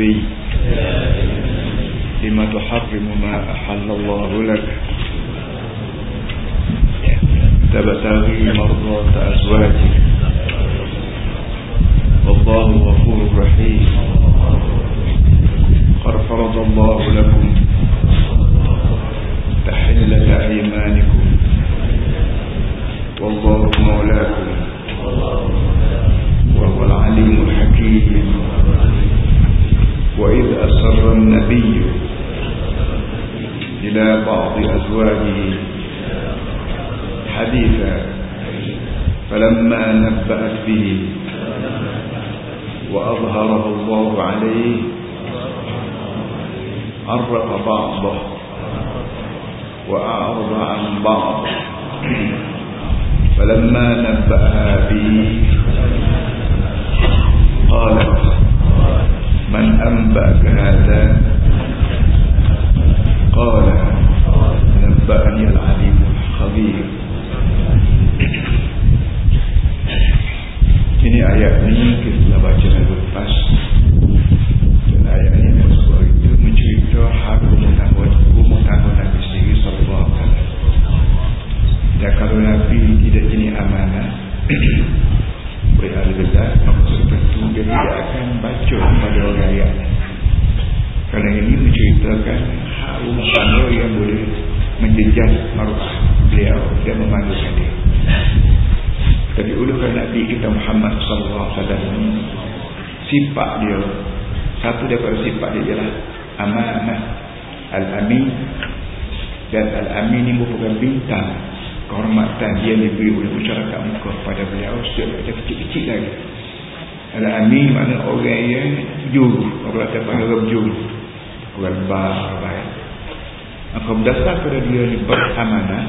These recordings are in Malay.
النبي لما تحرم ما أحل الله لك. تبتغي مرضات أزواجك. والله غفور رحيم. قد فرض الله لكم تحلة أيمانكم. والله مولاكم. وهو العليم الحكيم. وإذ أسر النبي إلى بعض أزواجه حديثا فلما نبأت به وأظهره الله عليه عرف بعضه وأعرض عن بعض فلما نبأها به قالت من أنبأك هذا قال نبأني العليم الخبير Ini ayat ini kita telah baca minggu lepas Dan ayat ini Rasulullah itu mencerita hak rumah tangga rumah tangga Nabi sendiri Sallallahu Alaihi Wasallam Dan kalau Nabi tidak ini amanah Maka seperti dia tidak akan baca pada orang ayat Kerana ini menceritakan rumah tangga yang boleh menjejas maruah beliau dan memanggilkan dia. Tapi ulukan Nabi kita Muhammad sallallahu wasallam sifat dia satu daripada sifat dia ialah amanah al-amin. Dan al-amin ini merupakan bintang kehormatan dia diberi oleh masyarakat muka kepada beliau sejak dia kecil-kecil lagi. Al-amin mana orang yang jujur. Orang kata panggil orang jujur orang baik maka berdasar pada dia ni beramanah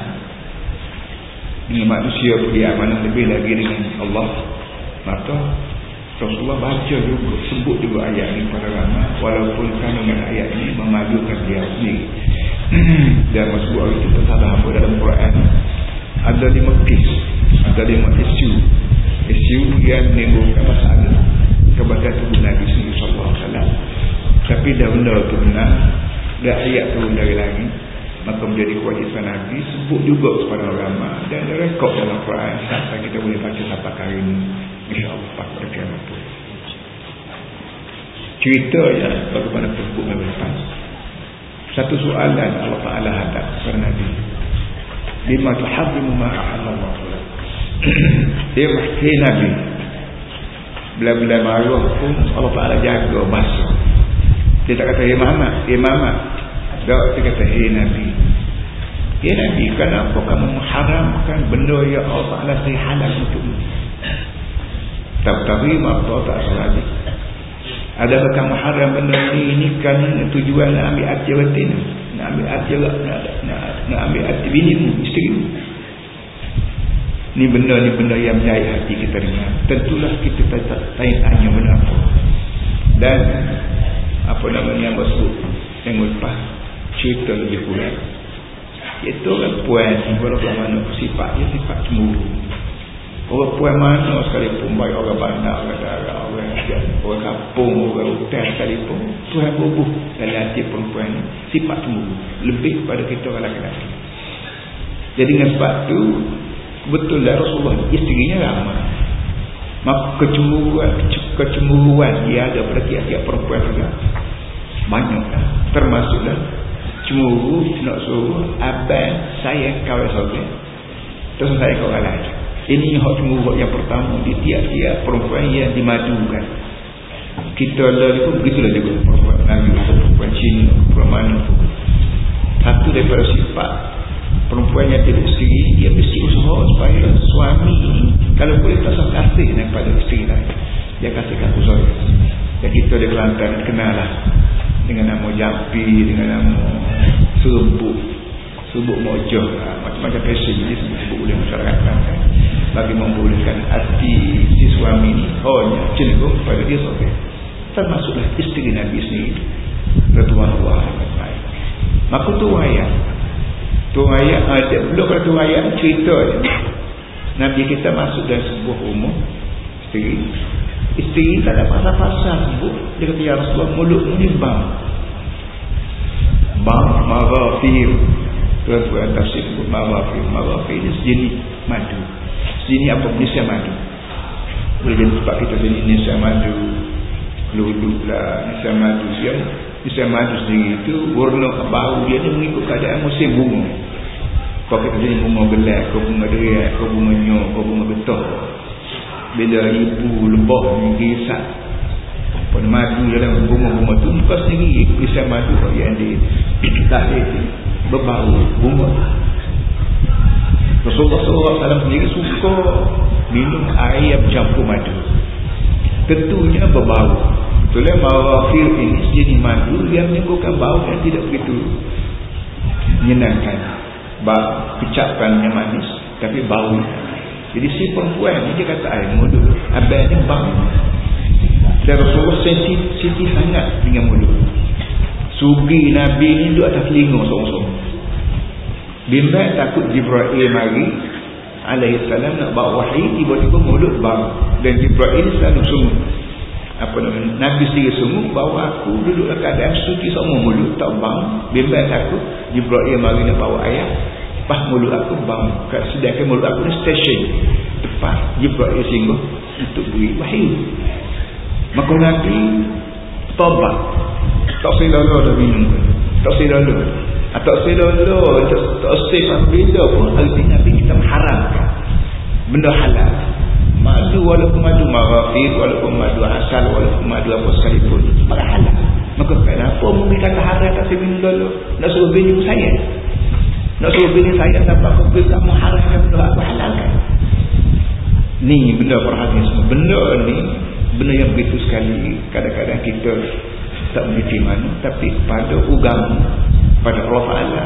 dengan manusia dia amanah lebih lagi dengan Allah maka Rasulullah baca juga sebut juga ayat ini pada ramah walaupun kandungan ayat ini memadukan dia sendiri. Dan masuk orang itu tersalah apa dalam Quran ada lima kis ada lima isu. Isu yang menimbulkan masalah. Kepada tubuh Nabi Wasallam. Tapi dah benda itu benar dan ayat turun dari langit maka menjadi kewajipan Nabi sebut juga kepada ulama dan rekod dalam Quran sampai kita boleh baca sampai hari ini. insyaAllah pada kiamat itu cerita ya bagaimana tersebut satu soalan Allah Ta'ala hadap kepada Nabi lima tuhabimu ma'ahallah dia masih Nabi. Bila-bila maruah pun Allah Ta'ala jaga masuk. Dia tak kata ya Muhammad tak dia kata hei Nabi. Ya Nabi kenapa kamu mengharamkan benda yang Allah Ta'ala saya halal untukmu Tak terima apa tak salah Adakah kamu haram benda ini Ini kan tujuan nak ambil hati batin Nak ambil hati nak, nak, nak ambil hati binimu Isterimu Ini benda ni benda yang menjahit hati kita dengar. Tentulah kita tanya-tanya benda apa. Dan Apa namanya maksud Yang lepas cerita lebih kurang. Itu orang puan walaupun mana sifat dia sifat cemburu. Orang puan mana sekalipun baik orang bandar orang darah orang kampung orang hutan sekalipun Tuhan bubuh dalam hati perempuan ni sifat cemburu lebih pada kita orang lelaki jadi dengan sebab tu betul lah Rasulullah isterinya ramah maka kecemburuan kecemburuan dia ada pada tiap-tiap perempuan juga. Banyak lah termasuklah cemburu nak suruh abang saya kawin seorang terus saya kawin lagi ini hak cemburu yang pertama di tiap-tiap perempuan yang dimadukan. Kita lalu pun begitulah juga perempuan Melayu perempuan Cina perempuan mana pun. Satu daripada sifat perempuan yang tidak isteri dia mesti usaha supaya suami ini kalau boleh tak kasih kepada isteri lain. Dia kasihkan usaha dan kita di Kelantan kenal lah dengan nama jampi dengan nama serbuk. Serbuk mojoh lah. macam-macam fashion ni sebut-sebut oleh masyarakat kan bagi membolehkan hati si suami ini hanya cenderung pada dia seorang termasuklah isteri Nabi sendiri. Rasulullah maka tu ayat tu ayat ada belum pada tu ayat cerita. Nabi kita masuk dalam sebuah rumah isteri. Isteri tak ada pasal-pasal dia kata ya Rasulullah mulut ni bang bang marafir tuan-tuan tafsir sebut marafir marafir ini sejenis madu sejenis apa Malaysia madu boleh jadi sebab kita sini Malaysia madu luluk lah Malaysia madu siapa Malaysia madu sendiri itu warna bau dia ni mengikut keadaan musim bunga. Kau kita sini bunga gelap kau bunga deriak kau bunga nyok kau bunga getah bila ibu lebah ni gisak pada madu dalam bunga-bunga tu kau sendiri Malaysia madu yang di lahir berbau bunga Rasulullah SAW sendiri suka minum air yang bercampur madu. Tentunya berbau. Itulah marafir ini jadi madu yang menimbulkan bau yang tidak begitu menyenangkan. Bau kecapkan yang manis tapi bau jadi si perempuan ni dia kata air mulut abang ni bau. Dan Rasulullah sensitif sangat dengan mulut Sugi Nabi ni duduk atas telinga seorang-seorang. Bimbang takut Jibra'il mari alaihi salam nak bawa wahyi tiba-tiba mulut bang. Dan Jibra'il selalu sungguh. Apa nama Nabi sendiri sungguh bawa aku duduk dalam keadaan suci semua mulut tak bang. Bimbang takut Jibra'il mari nak bawa ayat pas mulut aku bang sedangkan mulut aku ni stesen. Tepat Jibra'il singgah untuk beri wahyu. Maka Nabi tobat. Tak selolo dah minum tak selolo ah, tak selolo tak safe bila pun arti Nabi kita mengharamkan benda halal. Madu walaupun madu marafir walaupun madu asal walaupun madu apa sekalipun pada halal. Maka kenapa mungkin kata haram tak saya minum dulu? Nak suruh bini saya. Nak suruh bini saya tanpa aku kamu haramkan benda aku halalkan. Ni benda perhatian semua. Benda ni benda yang begitu sekali kadang-kadang kita tak mengerti mana tapi pada ugam pada Allah Ta'ala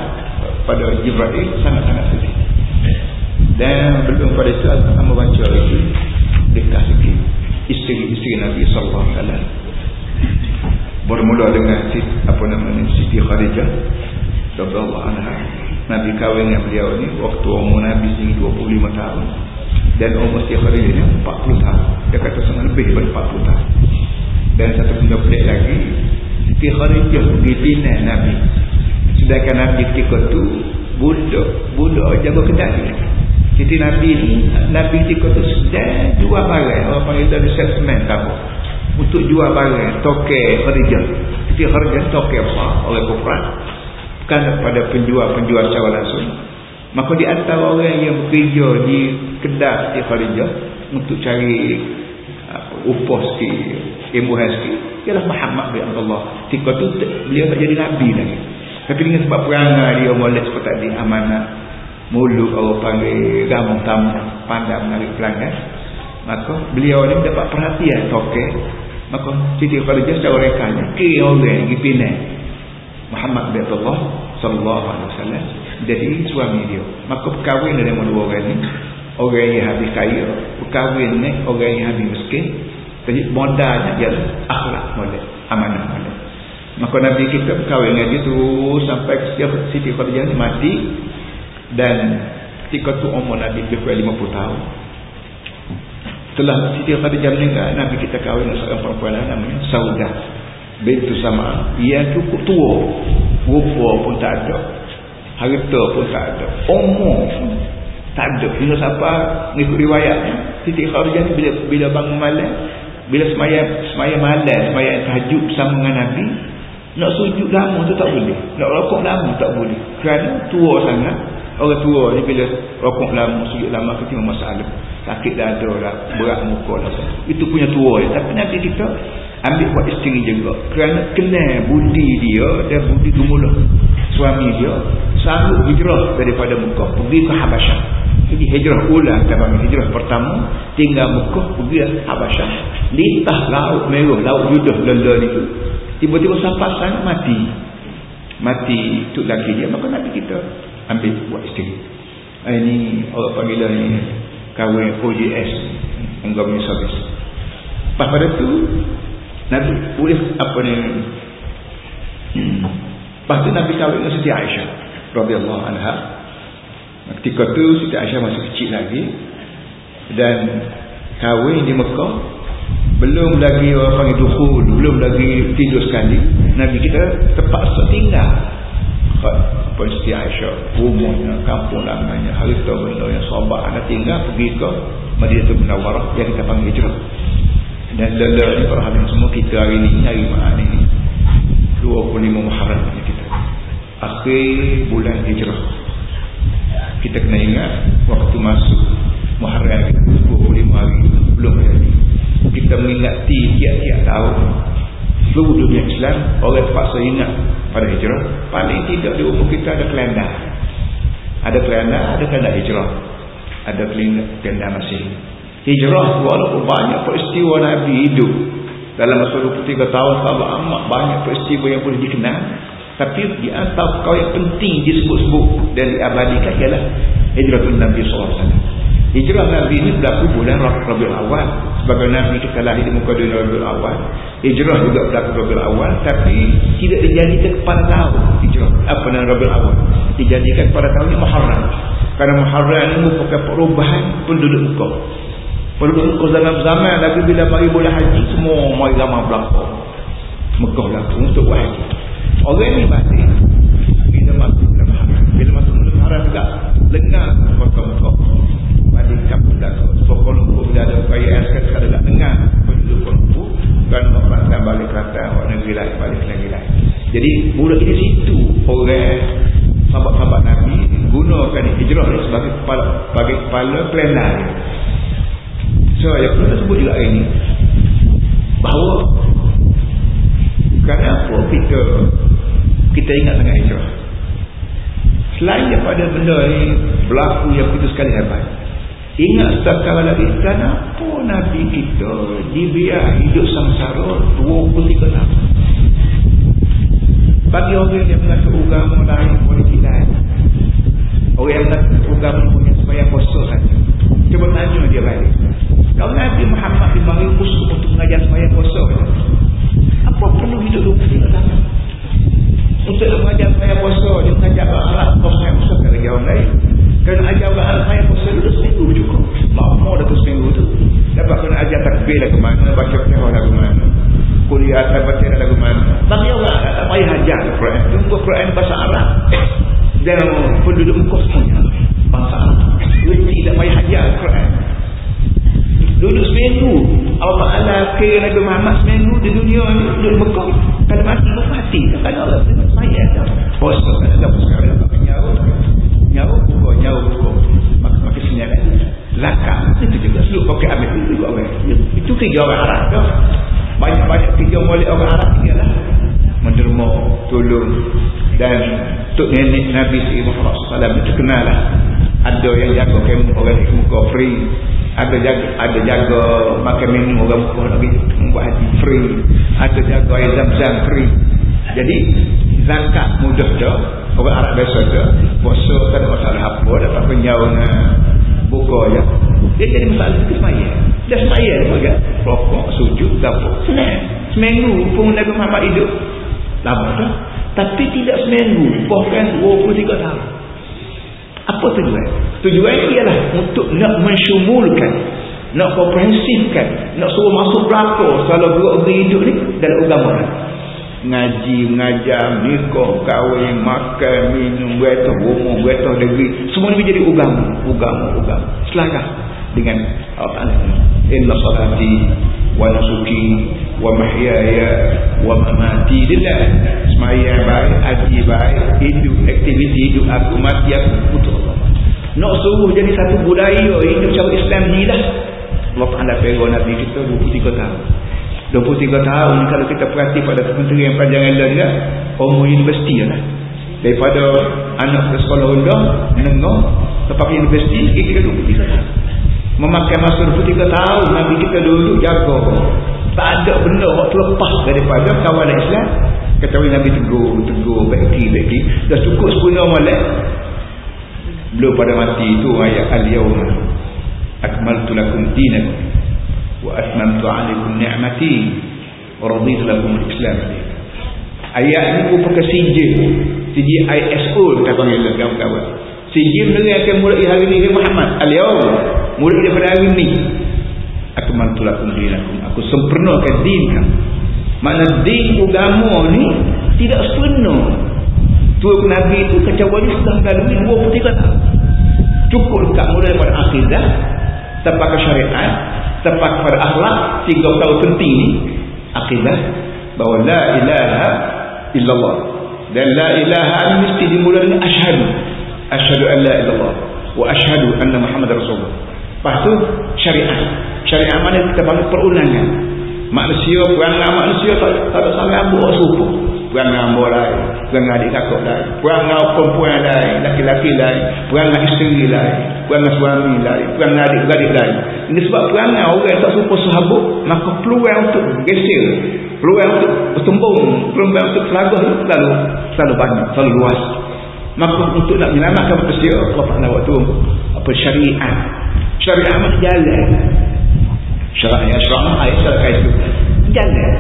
pada Jibril sangat-sangat sedih. Dan belum pada itu Al-Quran membaca itu dekat sikit isteri-isteri Nabi SAW bermula dengan apa namanya Siti Khadijah Allah Anha. Nabi kahwin dengan beliau ni waktu umur Nabi sendiri 25 tahun. Dan umur Siti Khadijah ni 40 tahun. Dia kata sangat lebih daripada 40 tahun dan satu benda pelik lagi Siti Kharijah pergi pindah Nabi. Sedangkan Nabi ketika tu budak budak jaga kedai. Siti Nabi ni Nabi ketika tu sedang jual barang. Orang panggil dari salesman tahu untuk jual barang toke Kharijah Siti Kharijah toke apa? Oleh kufran. Bukan pada penjual-penjual secara langsung. Maka di antara orang yang bekerja di kedai Siti Kharijah untuk cari upah sikit imbuhan sikit. Ialah Muhammad bin Abdullah. Ketika tu beliau tak jadi Nabi lagi. Tapi dengan sebab perangai dia molek seperti tadi amanah mulut orang panggil gamung tamu pandang menarik pelanggan maka beliau ni dapat perhatian toke maka Siti Khadijah secara rekanya kira orang pergi pindah Muhammad bin Abdullah sallallahu alaihi wasallam jadi suami dia. Maka perkahwin dengan dua orang ni. Orang yang habis kaya perkahwin ni orang yang habis miskin jadi modalnya ialah akhlak modal, amanah modal. Maka Nabi kita berkahwin dengan dia tu sampai Siti Khadijah ni mati dan ketika tu umur Nabi lebih kurang 50 tahun. Setelah Siti Khadijah meninggal, Nabi kita kahwin dengan seorang perempuan namanya Saudah bintu Sama. Ia cukup tua, rupa pun tak ada, harta pun tak ada, umur pun tak ada. Hingga siapa mengikut riwayatnya, Siti Khadijah ni bila, bila bangun malam, bila semaya semaya malam semaya tahajud bersama dengan Nabi nak sujud lama tu tak boleh. Nak rokok lama tak boleh. Kerana tua sangat. Orang tua ni bila rokok lama sujud lama ketimbang masalah. Sakit dah ada dah berat muka dah itu punya tua ya. tapi Nabi kita ambil buat isteri juga. Kerana kenal budi dia dan budi gemuluh suami dia selalu hijrah daripada muka. Pergi ke Habasyah jadi hijrah ulang kita hijrah pertama tinggal Mekah pergi Habasyah lintah laut merah laut judah lelah itu. Tiba-tiba sampai sana mati. Mati tu laki dia maka Nabi kita ambil buat isteri. Ini orang panggilan ni kahwin OJS Enggak service lepas pada tu Nabi boleh apa ni? Hmm. lepas tu Nabi kahwin dengan Siti Aisyah radhiyallahu anha ketika tu Siti Aisyah masih kecil lagi. Dan kahwin di Mekah belum lagi orang panggil dukhul belum lagi tidur sekali. Nabi kita terpaksa tinggal. Apa Siti Aisyah rumahnya kampung namanya harta benda yang sahabat anda tinggal pergi ke Madinah Munawwarah yang kita panggil hijrah. Dan para hadirin semua kita hari ni hari maaf ni. 25 Muharram kita. Akhir bulan hijrah kita kena ingat waktu masuk Muharram 25 hari belum jadi kita mengingati tiap-tiap tahun seluruh dunia Islam. Orang terpaksa ingat pada hijrah paling tidak di umur kita ada kelendar ada kelendar ada kelendar hijrah. Ada kelendar masih. Hijrah walaupun banyak peristiwa Nabi hidup. Dalam masa 23 tahun sahabat amat banyak peristiwa yang boleh dikenal tapi di antara kau yang penting disebut-sebut dan diabadikan ialah hijrah Nabi SAW Hijrah Nabi ini berlaku bulan Rabiul Awal. Sebagai Nabi kita lahir di muka dunia Rabiul Awal. Hijrah juga berlaku Rabiul Awal. Tapi tidak dijadikan pada tahun hijrah. Apa nama Rabiul Awal? Dijadikan pada tahun ini Muharram. Karena Muharram ini merupakan perubahan penduduk muka. Penduduk muka zaman-zaman lagi bila mari boleh haji. Semua mari ramah berlaku. Mekah berlaku untuk haji. Orang ini balik. Bila masuk bulan Muharram. Bila masuk bulan Muharram juga. Kota Mekah balik kampung Datuk sebab Lumpur bila ada upaya sekadar tak dengar penduduk Kuala Lumpur kan orang Kelantan balik Kelantan orang negeri lain balik negeri lain jadi mula di situ orang sahabat-sahabat Nabi gunakan hijrah ni sebagai kepala, sebagai kepala pelanar so yang perlu tersebut juga hari ini bahawa kenapa kita kita ingat sangat hijrah selain daripada benda ni berlaku yang begitu sekali hebat Ingat sekarang lagi kenapa Nabi kita dibiar hidup samsara 23 tahun. Bagi orang yang mengaku agama lain politik lain. Orang yang mengaku agama punya supaya puasa saja. Cuba tanya dia balik. Kalau Nabi Muhammad dipanggil khusus untuk mengajar supaya puasa Apa perlu hidup 23 tahun? Untuk mengajar supaya puasa, dia mengajar Arab, puasa yang puasa lagi orang lain. Kena ajar orang saya puasa dulu seminggu cukup. Lama dah tu seminggu tu. Dapat kena ajar takbir lah ke mana. Baca pehah lah ke mana. Kuliah atas baca lah ke mana. Tapi orang tak payah ajar Quran. Tunggu Quran bahasa Arab. Dan penduduk muka semuanya. Bahasa Arab. Jadi tak payah ajar Quran. Duduk seminggu. Allah Ta'ala kira Nabi Muhammad seminggu di dunia ni. Duduk bekal. Kalau mati, lupa hati. Kalau Allah saya dah. Puasa kan ada puasa. Tak payah nyawa buka nyawa buka maka makin senyap kan lakar. Itu juga. Seluruh pakai ambil itu juga orang itu kerja orang Arab tu. Banyak-banyak kerja oleh orang Arab ialah menderma tolong. Dan untuk nenek Nabi SAW itu kenal lah. Ada yang jaga kamu orang muka free ada jaga ada jaga makan minum orang muka lagi buat hati free. Ada jaga air zam-zam free. Jadi zakat mudah tu orang Arab biasa tu puasa ada masalah apa dapat penyau dengan buka je. Dia jadi masalah itu semaya. Dia semaya juga rokok sujud senang. Seminggu pun Nabi Muhammad hidup. Lama tu tapi tidak seminggu bahkan 23 tahun apa tujuan tujuan ialah untuk nak mensyumulkan nak komprehensifkan nak suruh masuk belakang kalau gerak hidup ni dalam agama ni ngaji, mengajar, nikah, kahwin, makan, minum, betul, rumah, betul, negeri. Semua ini menjadi ugama, ugama, ugama. Selagah dengan? Inna salati wa nasuki wa mahyaya wa mamati lillah. Semaya baik, haji baik, hidup, aktiviti hidup aku, mati aku, Allah. Nak suruh jadi satu budaya hidup cara Islam ni lah. Allah Ta'ala pegang Nabi kita 23 tahun. 23 tahun kalau kita perhati pada kementerian panjang elah juga umur universiti lah. Daripada anak ke sekolah rendah menengah lepas universiti kita 23 tahun. Memakai masa 23 tahun Nabi kita dulu jaga. Tak ada benda waktu lepas daripada kawalan Islam. Kata Nabi tegur tegur baiki dah cukup sepuluh malam belum pada mati itu ayat al-yawma akmaltu lakum dinakum wa atmamtu alaikum ni'mati wa raditu lakum al-islam. Ayat ni merupakan sijil sijil ISO kita panggil kawan-kawan. Sijil ni akan mulai hari ni Muhammad al-yawm mulai daripada hari ni akmaltu lakum dinakum. Aku sempurnakan din kamu. Mana din agama ni tidak sempurna Tua Nabi itu kecewaan sudah melalui 23 tahun. Cukup dekat mulai daripada akidah, tepat ke syariat, tepat kepada akhlak, tiga tahun penting ni, akidah, bahawa la ilaha illallah. Dan la ilaha mesti dimulai dengan asyhadu. Asyhadu an la illallah. Wa asyhadu anna Muhammad Rasulullah. Lepas tu syariat. Syariat mana kita panggil perundangan. Manusia, perangai manusia tak, tak ada salah buat serupa. Perangai ambo lain, perangai adik kakak lain, perangai perempuan lain, laki-laki lain, perangai isteri lain, perangai suami lain, perangai adik-adik lain. Ini sebab perangai orang tak serupa sahabat, maka peluang untuk geser, peluang untuk bertembung, peluang untuk selagah selalu, selalu banyak, selalu luas. Maka untuk nak menyelamatkan manusia, Allah Ta'ala waktu apa syariat. Syariat masih jalan. Syariat, syariat, ayat syariat itu. Jalan.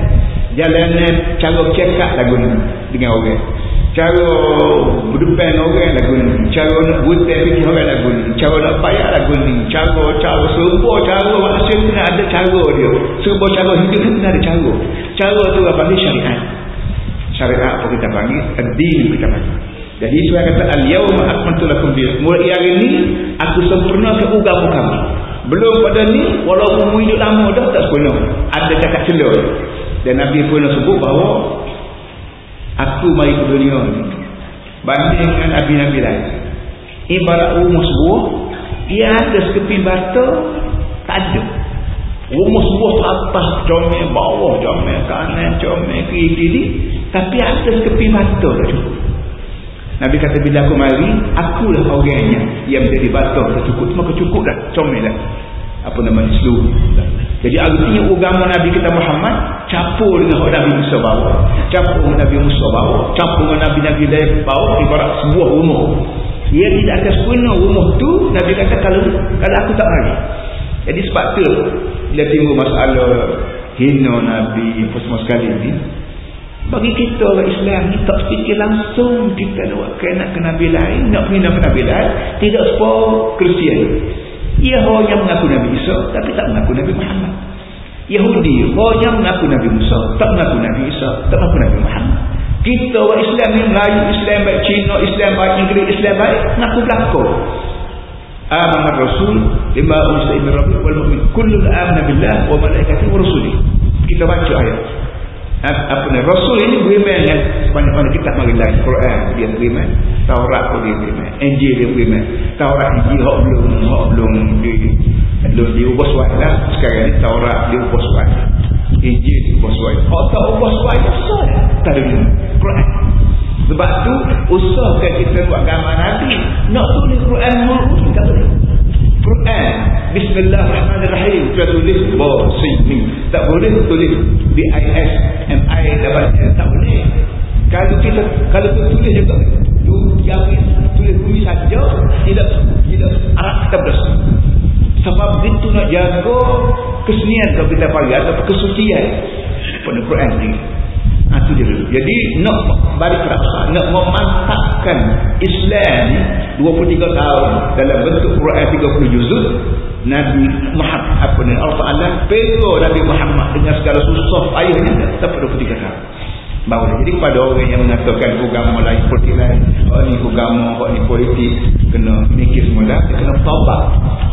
Jalan cara cekak lagu ni dengan orang. Cara berdepan orang lagu ni. Cara nak butai fikir orang lagu ni. Cara nak bayar lagu ni. Cara cara serba cara manusia kena ada cara dia. Serba cara hidup kena ada cara. Cara tu apa ni? Syariat. Syariat apa kita panggil? Adil kita panggil. Jadi saya kata al-yawma akmaltu lakum din. Mulai hari ni aku sempurna ke agama kamu belum pada ni walaupun mu hidup lama dah tak sempurna ada cakap celur dan Nabi pun sebut bahawa aku mari ke dunia ni banding dengan Nabi-Nabi lain. Ibarat rumus buah, dia ada sekeping bata, tak ada. Rumus buah atas, comel bawah, comel kanan, comel kiri, kiri. Tapi ada sekeping bata tak cukup. Nabi kata bila aku mari, akulah orangnya yang menjadi bata tak cukup. Maka cukup dah, comel dah. Apa nama seluruh. Jadi artinya agama Nabi kita Muhammad campur dengan Nabi Musa bawa. Campur dengan Nabi Musa bawa. Campur dengan Nabi-Nabi lain bawa ibarat sebuah rumah. Ia tidak akan sempurna rumah tu Nabi kata kalau kalau aku tak mari. Jadi sebab tu bila timbul masalah hina Nabi semua sekali ni bagi kita orang Islam ni tak fikir langsung kita nak kena ke Nabi lain nak hina ke Nabi lain tidak sepuluh Kristian ia orang yang mengaku Nabi Isa tapi tak mengaku Nabi Muhammad. Yahudi orang yang mengaku Nabi Musa tak mengaku Nabi Isa, tak mengaku Nabi Muhammad. Kita orang Islam ni Melayu, Islam baik Cina, Islam baik Inggeris, Islam baik mengaku belakang. Amanah Rasul lima unsur ibn Rabbi wal mu'min kullu amana billah wa malaikatihi wa rusulihi. Kita baca ayat apa ni? Rasul ini beriman dengan sebanyak-banyak kitab marilah Quran. Dia beriman. Taurat pun dia beriman. Injil dia beriman. Taurat Injil hak belum hak belum di belum diubah suai lah. Sekarang ni Taurat diubah suai. Injil diubah suai. Hak tak ubah suai besar tak ada Quran. Sebab tu usahakan kita buat gambar Nabi. Nak tulis Quran mulut tak boleh Quran. Bismillahirrahmanirrahim. Kita tulis Bosini tak boleh tulis B-I-S M-I tak boleh. Kalau kita kalau kita tulis juga yang tulis bumi saja tidak tidak arah kita bersih sebab itu nak jaga kesenian kalau kita panggil atau kesucian. Pada Quran ni itu dia dulu. Jadi nak balik rasa, nak memantapkan Islam 23 tahun dalam bentuk Quran 30 juzul Nabi Muhammad apa ni Allah Taala pego Nabi Muhammad dengan segala susah payahnya sampai 23 tahun. Bahawa jadi kepada orang yang mengatakan agama lain politik lain, oh ni agama, oh ni politik, kena mikir semua dah, kena taubat.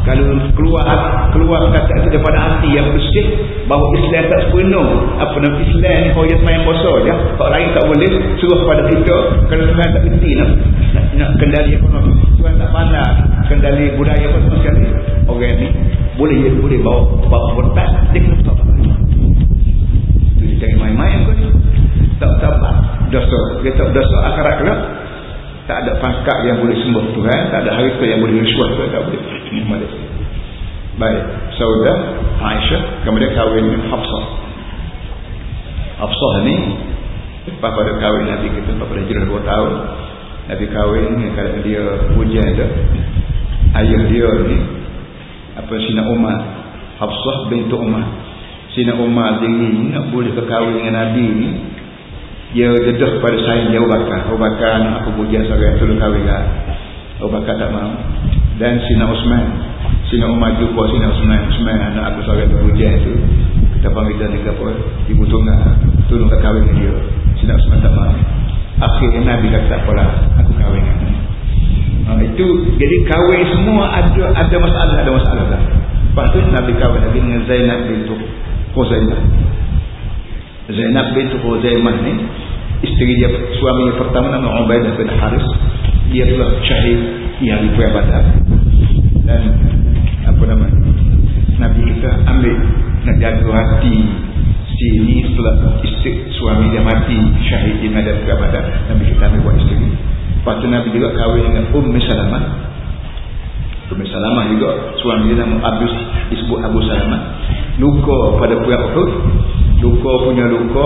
Kalau keluar keluar kata itu daripada hati yang bersih bahawa Islam tak sepenuh apa nama Islam ni kau yang main puasa je. Tak lain tak boleh suruh kepada kita kalau Tuhan tak berhenti nak, nak, nak kendali ekonomi Tuhan tak pandang kendali budaya apa semua sekali. Orang ni boleh ya, boleh bawa bawa bertak dia kena taubat. Tu dia main-main kau ni tak taubat dosa. Dia tak dosa akhirat kelak tak ada pangkat yang boleh sembah Tuhan tak ada harta yang boleh risuah Tuhan tak boleh. Baik. Saudara Aisyah kemudian kahwin Hafsah. Hafsah ni lepas pada kahwin Nabi kita lepas pada hijrah 2 tahun Nabi kahwin ni kalau dia hujan tu ayah dia ni apa Sina Umar. Hafsah bintu Umar. Sina Umar diri nak boleh berkahwin dengan Nabi ni dia dedah pada saing dia Bakar nak aku puja seorang tu kahwin lah. Abu Bakar tak mahu. Dan Sina Osman Sina Umar jumpa Sina Osman Osman anak aku seorang tu puja tu. Kita panggil dia ni apa? Ibu tunggal. Tolong kat kahwin dia. Sina Osman tak mahu. Akhirnya Nabi kata tak apalah aku kahwin dengan ha, itu jadi kahwin semua ada ada masalah ada masalah lah. lepas tu Nabi kahwin lagi dengan Zainab bintu Huzaimah Zainab bintu Huzaimah ni isteri dia suami pertama nama Ubaidah bin Haris. Dia telah syahid di Perang Badar. Dan apa nama Nabi kita ambil nak jaga hati si ini setelah isteri suami dia mati syahid di Medan Perang Badar. Nabi kita ambil buat isteri. Lepas tu Nabi juga kahwin dengan Ummi Salamah. Ummi Salamah juga suami dia nama Abu disebut Abu Salamah. Luka pada Perang Uhud luka punya luka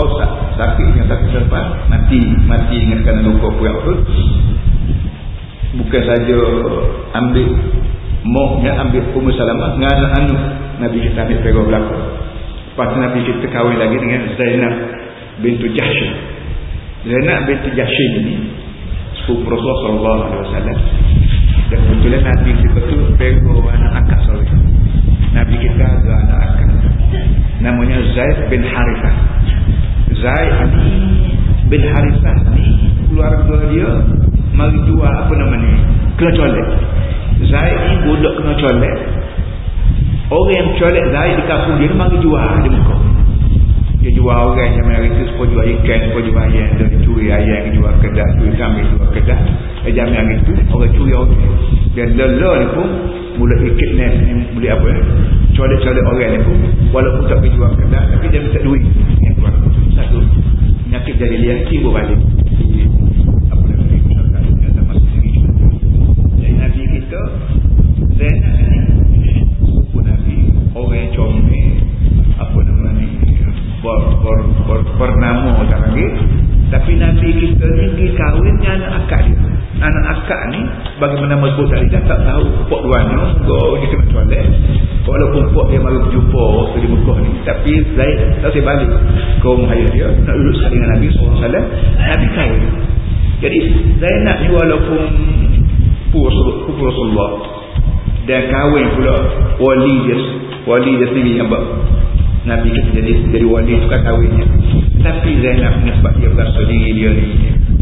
sakit punya sakit selepas mati mati dengan luka perang Uhud bukan saja ambil mohnya ambil Ummu Salamah dengan anak Nabi kita ambil perang belakang. Lepas Nabi kita kahwin lagi dengan Zainab bintu Jahshin Zainab bintu Jahshin ini sepupu Rasulullah SAW dan kebetulan Nabi kita tu perang anak soalnya Nabi kita ada anak akak namanya Zaid bin Harithah. Zaid bin Harithah ni keluarga dia mari jual apa nama ni? Kena colek. Zaid ni budak kena colek. Orang yang colek Zaid di kampung dia mari jual di muka dia jual orang yang mari tu supaya jual ikan supaya jual ayam. Dia curi ayam jual kedah curi kambing jual kedah. Dia jamin hari tu orang curi orang dan lelah ni pun mula ikut ni boleh apa ya colek-colek orang ni pun walaupun tak pergi jual kedai tapi dia minta duit. Yang keluar satu penyakit jadi liang timbul balik. Orang yang ber, ber, ber, bernama orang lagi tapi Nabi kita pergi kahwin dengan anak akak dia. Anak akak ni bagaimana menyebut tadi dah tak tahu pok duanya go dia kena toilet walaupun pok dia baru berjumpa waktu di Mekah ni tapi Zaid tak saya balik kaum hayat dia nak duduk sekali dengan Nabi SAW. Nabi kahwin. Jadi Zainab ni walaupun pupu Rasulullah dan kahwin pula wali dia wali dia sendiri yang Nabi kita jadi jadi wali itu kan kahwinnya tapi Zainab ni sebab dia berasa diri dia ni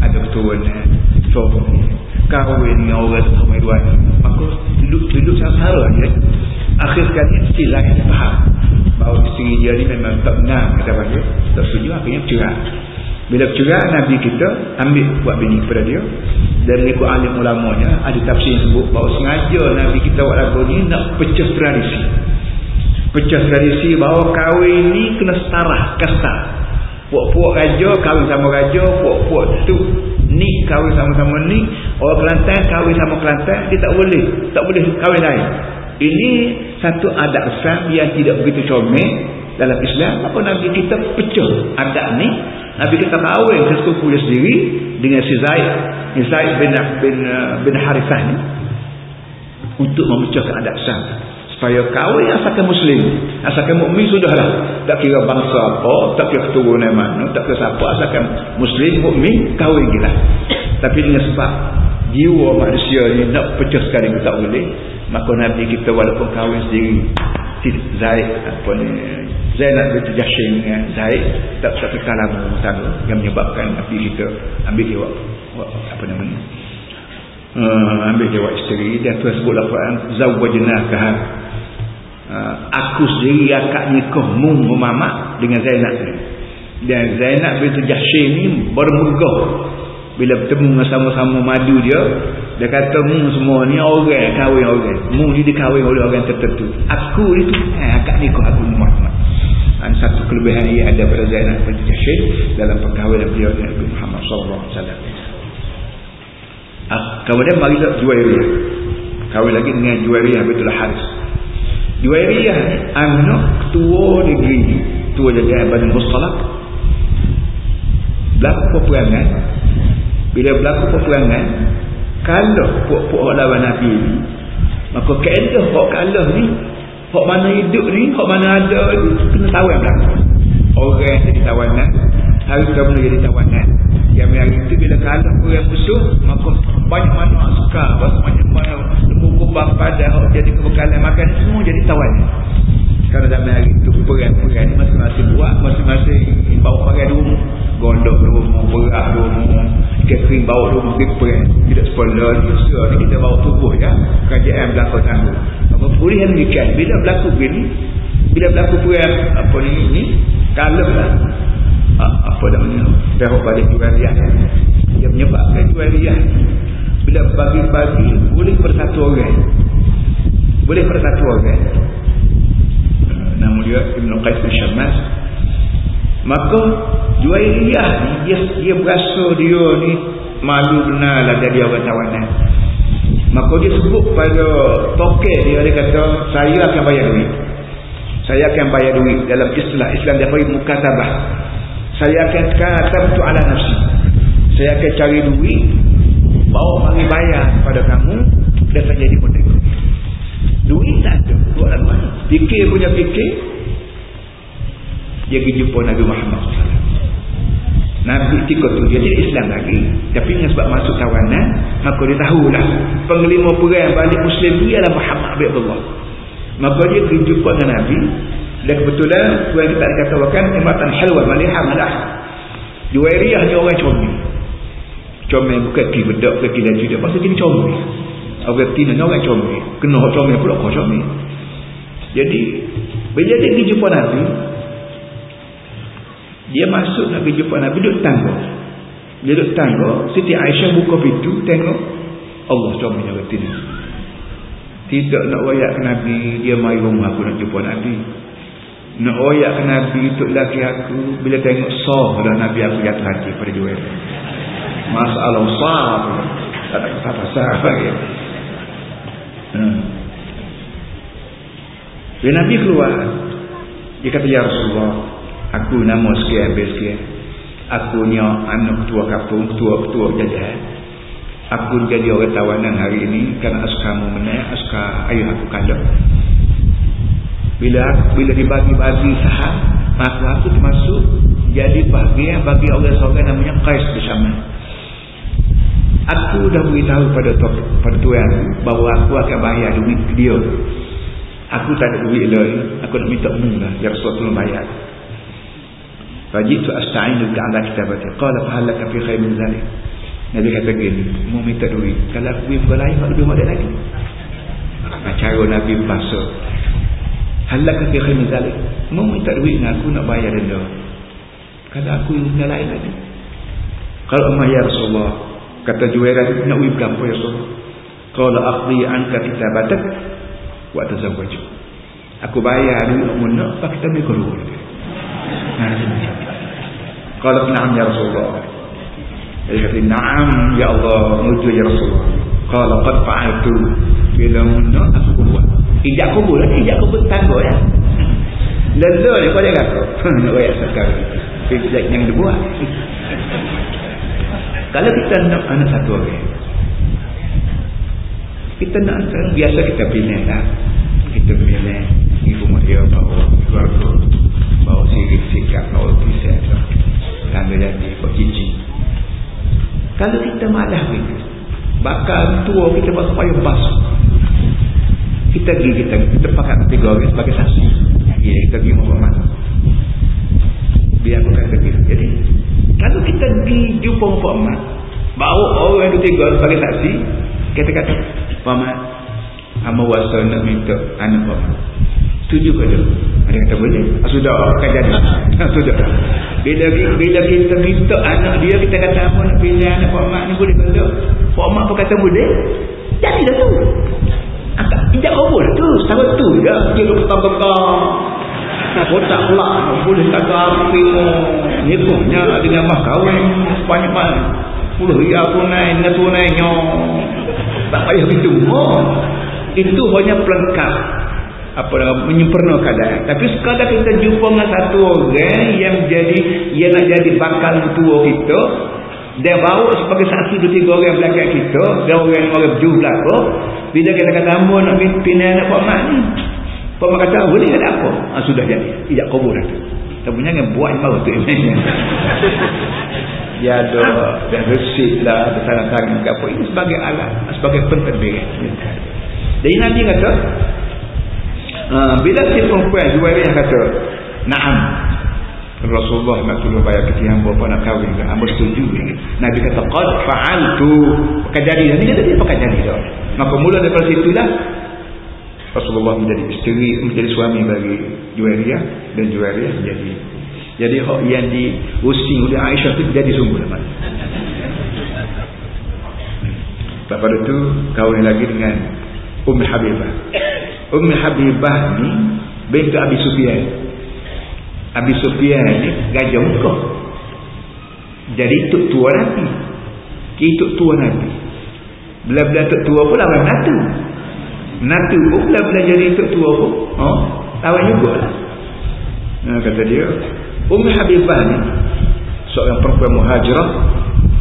ada keturunan suami kahwin dengan orang ramai dua ni. Maka duduk-duduk sama-sama je. Akhir sekali si lain faham. Bahawa isteri dia ni memang tak benar kata panggil tak setuju akhirnya cerai bila cerai Nabi kita ambil buat bini kepada dia. Dan mengikut alim ulamanya ada tafsir yang sebut bahawa sengaja Nabi kita buat lagu ni nak pecah tradisi pecah tradisi bahawa kahwin ni kena setarah kasta puak-puak raja kahwin sama raja puak-puak tu. Ni kahwin sama-sama ni orang Kelantan kahwin sama Kelantan dia tak boleh tak boleh kahwin lain. Ini satu adat Islam yang tidak begitu comel dalam Islam. Apa Nabi kita pecah adat ni? Nabi kita kahwin sepupu dia sendiri dengan si Zaid Zaid bin, bin, bin Harithah ni. Untuk memecahkan adat Islam supaya kahwin asalkan muslim. Asalkan mukmin sudahlah. Tak kira bangsa apa tak kira keturunan mana tak kira siapa. Asalkan muslim mukmin kahwin gila tapi dengan sebab jiwa manusia ni nak pecah sekali tak boleh maka Nabi kita walaupun kahwin sendiri Zaid apa ni Zainab binti Jahshin dengan Zaid tak tak kekal lama tangga yang menyebabkan Nabi kita ambil dia apa namanya uh, ambil dia isteri dan tu sebut Al-Quran zawajnah kahar uh, aku sendiri akak nikah mung mamak dengan Zainab ni. Dan Zainab binti Jahshin ni bermegah bila bertemu sama-sama madu dia dia kata mu semua ni orang kahwin orang. Mu ni dikahwin oleh orang tertentu. Aku ni tu eh, akak nikah aku Muhammad dan satu kelebihan yang ada pada Zainab binti Jahshin dalam perkahwinan beliau dengan Muhammad sallallahu alaihi wasallam kemudian mari tak Juwairiyah kahwin lagi dengan Juwairiyah betul Haris. Juwairiyah ni anak ketua negeri. Ketua jagaan Badan Mustalah berlaku peperangan bila berlaku peperangan kalau puak-puak lawan Nabi ni. Maka kaedah puak kalah ni hak mana hidup ni hak mana ada ni kena tawan berlaku orang jadi tawanan hari kamu jadi tawanan. Yang hari itu bila kalah orang musuh maka banyak mana suka banyak mana lembu kubang pada jadi kebekalan makan semua jadi tawanan kalau zaman hari itu perang-perang masing-masing buat masing-masing bawa pakai dulu gondok dulu berat dulu catering bawa dulu pergi perang tidak spoiler ni kita bawa tubuh ya. Kerajaan belakang tangguh. Apa boleh yang bila berlaku begini bila berlaku perang apa ni ni kalem lah. Apa namanya berapa pada jualiah dia menyebabkan jualiah bila bagi-bagi boleh persatu orang. Boleh persatu orang. Nama dia Ibn Qais bin Syamas maka Juwairiyah ni dia, dia berasa dia ni malu benar lah jadi orang tawanan maka dia sebut pada toket dia dia kata saya akan bayar duit. Saya akan bayar duit dalam istilah Islam dia panggil mukatabah. Saya akan kata betul ala nafsi. Saya akan cari duit bawa mari bayar kepada kamu dan saya jadi merdeka duit tak ada buat lalu mana fikir punya fikir. Dia pergi jumpa Nabi Muhammad SAW Nabi ketika tu dia tidak Islam lagi. Tapi dengan sebab masuk tawanan maka dia tahulah pengelima perang balik Muslim dia adalah Muhammad bin Abdullah. Maka dia pergi jumpa dengan Nabi. Dan kebetulan yang kita dikatakan imatan halwa malihah malah Juwairiyah ni orang comel comel bukan pergi bedak pergi dan juga pasal dia comel. Orang tina ni orang comel? Kena orang comel pula kau comel. Jadi bila dia pergi jumpa Nabi dia masuk nak pergi jumpa Nabi duduk tangga. Dia duduk tangga Siti Aisyah buka pintu tengok Allah comel orang tina tidak nak wayak Nabi dia mari rumah aku nak jumpa Nabi. Nak wayak Nabi untuk laki aku bila tengok sah dah Nabi aku jatuh hati pada jual masalah tak ada pasal-pasal lagi. Hmm. Bila Nabi keluar Dia kata Ya Rasulullah Aku nama sekian habis sekian Aku ni anak ketua kapung Ketua-ketua jajahan Aku jadi orang tawanan hari ini Kerana asuh kamu menang Asuh ayah aku kandang Bila bila dibagi-bagi saham Maka aku termasuk Jadi bahagian bagi orang seorang namanya Qais bersama Aku dah beritahu pada tuan bahawa aku akan bayar duit dia. Aku tak ada duit lagi. Aku nak minta mu lah. Ya Rasulullah tolong bayar. Fajitu asta'inu bi'ala kitabati. Qala fahalaka fi khair min zalik. Nabi kata gini. Mu minta duit. Kalau aku bukan lain, lebih mudah lagi. Cara Nabi bahasa. Halaka fi khair min zalik. Mu minta duit dengan aku nak bayar denda. Kalau aku yang lain lagi. Kalau emak ya Rasulullah Kata Juwairah nak uji berapa ya Rasulullah? Qala akhdi anka kitabatak wa tazawwaju. Aku bayar dulu nak pak kita mai guru. Nah, Qala na'am ya Rasulullah. Dia kata na'am ya Allah menuju ya Rasulullah. Qala qad fa'altu bila munna aku buat. Ijak kubur lah, ijak kubur tangga ya. Lezat dia pada kata. Nak bayar sekarang. Ijak yang dibuat. Kalau kita nak anak satu orang Kita nak sekarang Biasa kita pilih lah. Kita pilih Ibu Maria bawa keluarga Bawa sirik sikap Bawa pisah Tanda jadi Bawa cici. Kalau kita malah gitu Bakal tua kita buat supaya basuh. Kita pergi kita Kita pakai tiga orang sebagai saksi Ya kita pergi Muhammad Biar aku kata gitu Jadi kalau kita pergi jumpa Pak Mat Bawa orang yang tiga sebagai saksi Kata-kata Pak Mat Hama wasa nak minta anak Pak Mat Setuju ke dia? Ada kata boleh. Ah, Sudah akan jadi. Sudah. Bila, bila kita minta anak dia Kita kata apa nak pilih anak Pak Mat ni boleh ke Pak Mat pun kata boleh. Jadi dah tu Tidak kabul tu Sama tu je. Dia berkata-kata kotak pula. Boleh kata api nyetuhnya dengan mah kahwin sebanyak-banyak puluh ya tunai dengan tunainya tak payah itu oh, itu hanya pelengkap. Apa nama menyempurna keadaan. Tapi sekadar kita jumpa dengan satu orang yang jadi yang nak jadi bakal tua kita dia bawa sebagai saksi dua tiga orang belakang kita dia orang orang berjuh belakang bila kita kata amun nak pindah anak Pak Mak ni? Papa kata boleh ada apa? Ha, sudah jadi. Tidak kubur dah tapi jangan buat baru tu dia ada dan resip lah ada tangan-tangan ke apa ini sebagai alat sebagai pentadbir. Jadi Nabi kata uh, bila si perempuan Juwairiyah kata Naam Rasulullah nak tolong bayar keti hamba apa nak kahwin ke? Hamba setuju Nabi kata qad fa'altu. Pakai jadi Nabi kata dia pakai jadi dah. Maka mula daripada situlah Rasulullah menjadi isteri menjadi suami bagi Juwairiyah dan Juwairiyah menjadi jadi hak yang diusing oleh Aisyah itu jadi sungguh lama Lepas itu kahwin lagi dengan Ummi Habibah. Ummi Habibah ni bintu Abi Sufyan. Abi Sufyan ni gajah muka jadi tuk tua Nabi. Tuk tua Nabi. Bila-bila tuk tua pun lawan natu. Natu pun bila-bila jadi tuk tua pun oh, lawan juga lah. Nah, kata dia Ummi Habibah ni seorang perempuan muhajirah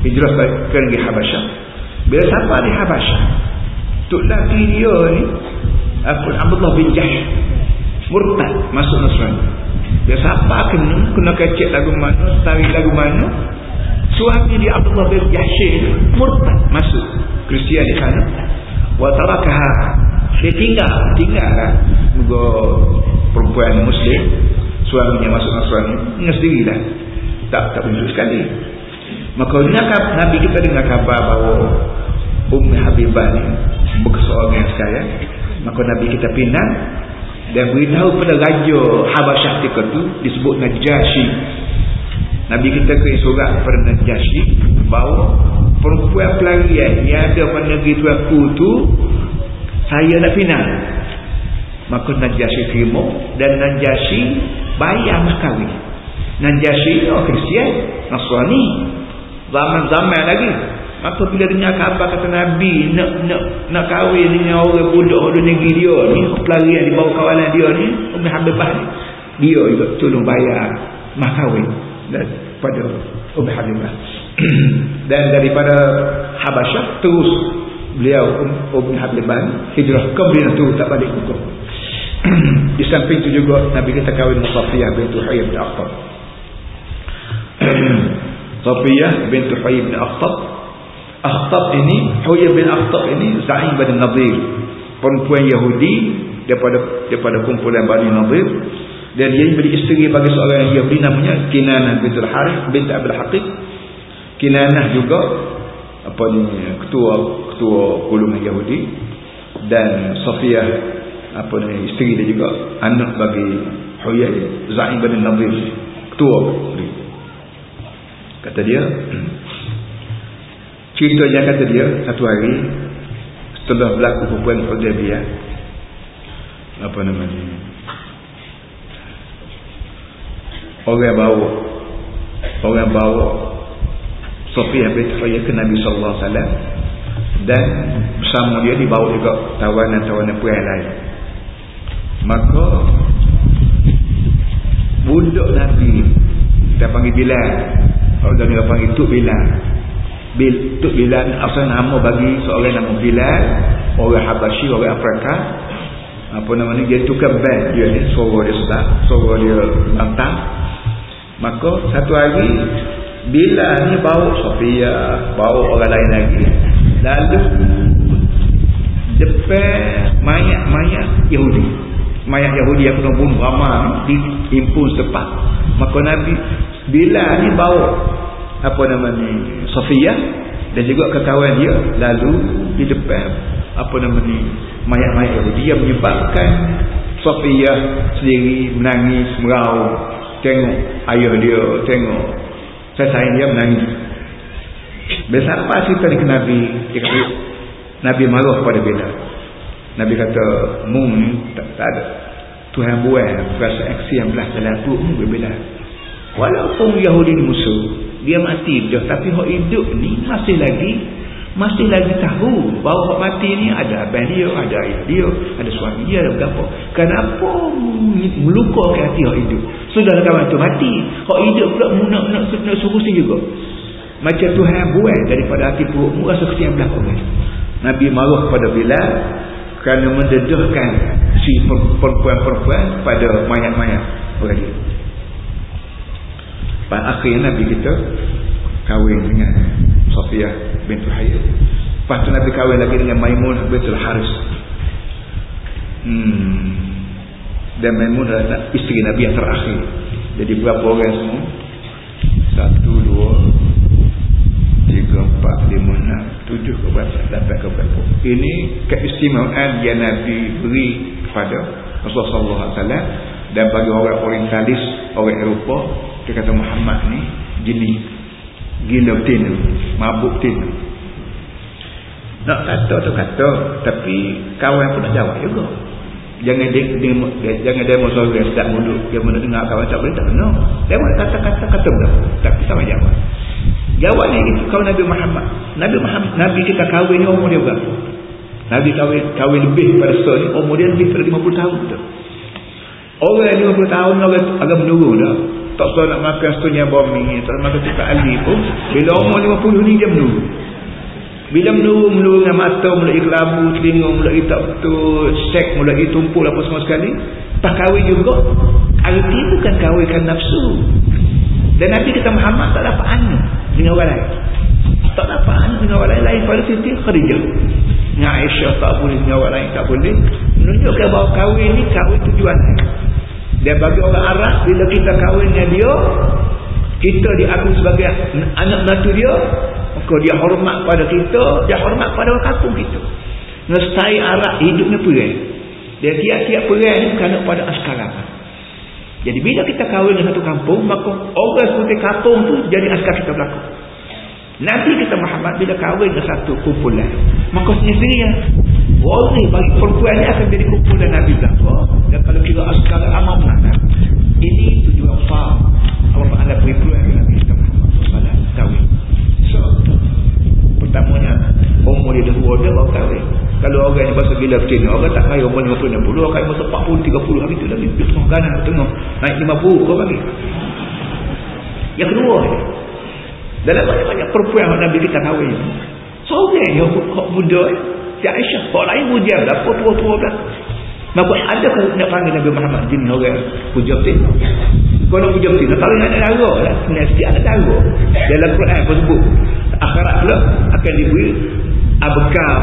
hijrah ke negeri Habasyah. Bila sampai di Habasyah tuk laki dia ni Abdullah bin Jahsh murtad masuk Nasrani. Dia siapa kena kena kecek lagu mana tarik lagu mana suami dia Abdullah bin Yahshir murtad masuk Kristian di sana. Wa tarakaha dia tinggal tinggal moga perempuan muslim suaminya masuk Nasrani dengan sendirilah. Tak tak tunjuk sekali. Maka Nabi kita dengar kabar bahawa Ummi Habibah ni berkeseorang sekalian maka Nabi kita pindah dan beritahu pada raja Habasyah ketika itu disebut Najasyi Nabi kita ke surat pada Najasyi bahawa perempuan pelarian yang ada pada negeri tuanku tu saya nak pinang maka Najasyi terima dan Najasyi bayar mas kahwin Najasyi oh Kristian Nasrani zaman-zaman lagi Maka bila dengar khabar kata Nabi nak nak nak kahwin dengan orang budak orang negeri dia ni, pelarian di bawah kawalan dia ni, Umi Habibah ni. Dia juga tolong bayar mah kahwin pada Umi Habibah. Dan daripada Habasyah terus beliau Umi Habibah hijrah ke Madinah tu tak balik hukum. Di samping itu juga Nabi kita kahwin Safiyah bintu Huyai bin Akhtab. Safiyah bintu Huyai bin Akhtab. Akhtab ini Huyah bin Akhtab ini Zahim bin Nadir. Perempuan Yahudi daripada daripada kumpulan Bani Nadir. Dan dia menjadi isteri bagi seorang Yahudi namanya Kinanah bin Harith bin Abdul Haqiq. Kinanah juga apa ni ketua ketua golongan Yahudi. Dan Sofia apa ni isteri dia juga anak bagi Huyah Zahim bin Nadir ketua. Kata dia Cerita yang kata dia satu hari setelah berlaku perempuan Hudaybiyah apa namanya orang bawa orang bawa Sofiyah bin Tufayyah ke Nabi wasallam dan bersama dia dibawa juga tawanan-tawanan puan lain maka budak Nabi kita panggil Bilal. Kalau dia panggil Tuk Bilal. Bil, Tuk Bilal asal nama bagi seorang nama Bilal orang Habasyi, orang Afrika. Apa nama ni, dia tukar band dia ni, suara dia sedap suara dia bantang maka satu hari Bilal ni bawa Sofia bawa orang lain lagi. Lalu depan mayat-mayat Yahudi mayat Yahudi yang kena bunuh ramah diimpun setepat maka Nabi Bilal ni bawa apa nama ni Sofia dan juga ketahuan dia lalu di depan apa nama ni mayat-mayat itu dia menyebabkan Sofia sendiri menangis merau. Tengok ayah dia tengok saya sayang dia menangis. Biasa apa cerita ni ke Nabi dia kata Nabi marah pada bila Nabi kata mu ni tak, tak ada. Tuhan buat rasa aksi yang belah dalam perut mu berbeza. Walaupun Yahudi musuh dia mati dah tapi hak hidup ni masih lagi masih lagi tahu bahawa hak mati ni ada abang dia ada ayah dia ada suami dia ada berapa kenapa meluka ke hati hak hidup? Sudah kawan tu mati. Hak hidup pula nak, nak, suruh sini juga. Macam Tuhan buat daripada hati perutmu rasa kesian belah orang Nabi marah kepada Bilal kerana mendedahkan si perempuan-perempuan pada mayat-mayat beradik pada akhirnya Nabi kita kahwin dengan Sofia bintu Hayat. Lepas tu Nabi kahwin lagi dengan Maimun bintul Haris. Hmm. dan Maimun adalah isteri Nabi yang terakhir. Jadi berapa orang semua satu, dua tiga, empat, lima, enam tujuh ke berapa dapat ke berapa ini keistimewaan yang Nabi beri kepada Rasulullah SAW dan bagi orang orientalis orang Eropah dia kata Muhammad ni jenis gila betin mabuk betin nak kata tu kata tapi kawan pun nak jawab juga. Jangan dia, dia, dia jangan demo suara sedap mulut dia mana dengar kawan tak boleh tak no dia kata-kata kata pula tapi sama jawab jawabnya itu kawan Nabi Muhammad. Nabi Muhammad Nabi kita kahwin ni umur dia berapa? Nabi kahwin kahwin lebih pada seorang ni umur dia lebih pada 50 tahun tu orang 50 tahun orang agak menurun dah. Tak tahu nak makan setengah bombing tak nak makan cepat ali pun. Bila umur 50 ni dia menurun. Bila menurun menurun dengan mata mulai kelabu telinga mulai tak betul sek mulai tumpul apa semua sekali tak kahwin juga arti bukan kahwinkan nafsu. Dan Nabi kita Muhammad tak dapat anu dengan orang lain. Tak dapat anu dengan orang lain. Lain pada Siti Khadijah. Dengan Aisyah tak boleh. Dengan orang lain tak boleh. Menunjukkan bahawa kahwin ni kahwin tujuan dan bagi orang Arab bila kita kahwin dengan dia kita diakui sebagai anak natu dia maka dia hormat pada kita dia hormat pada kampung kita. Ngestai Arab hidupnya perang. Dia tiap-tiap perang kerana pada askara jadi bila kita kahwin dengan satu kampung maka orang seperti kampung tu jadi askar kita berlaku Nabi kita Muhammad bila kahwin dengan satu kumpulan maka sendiri yang boleh bagi perempuan ni akan jadi kumpulan Nabi belakang. Dan kalau kira askar amal mana ini tujuan faham apa anda perempuan Nabi kita Muhammad kahwin. So pertamanya umur dia dah baru kahwin kalau orang yang bahasa bila bercina orang tak kaya umur 50 60 orang masa 40 30 hari tu lagi tengah kanan tengah. Naik 50 kau bagi. Yang kedua dalam banyak-banyak perempuan yang Nabi kita kahwin seorang yang kok muda si Aisyah kok lain bujang dah tua-tua dah. Maka ada nak panggil Nabi Muhammad jenis orang puja betul. Kau nak puja betul tak nak darah lah. Nasi ada darah dalam Quran apa sebut akhirat pula akan diberi abkar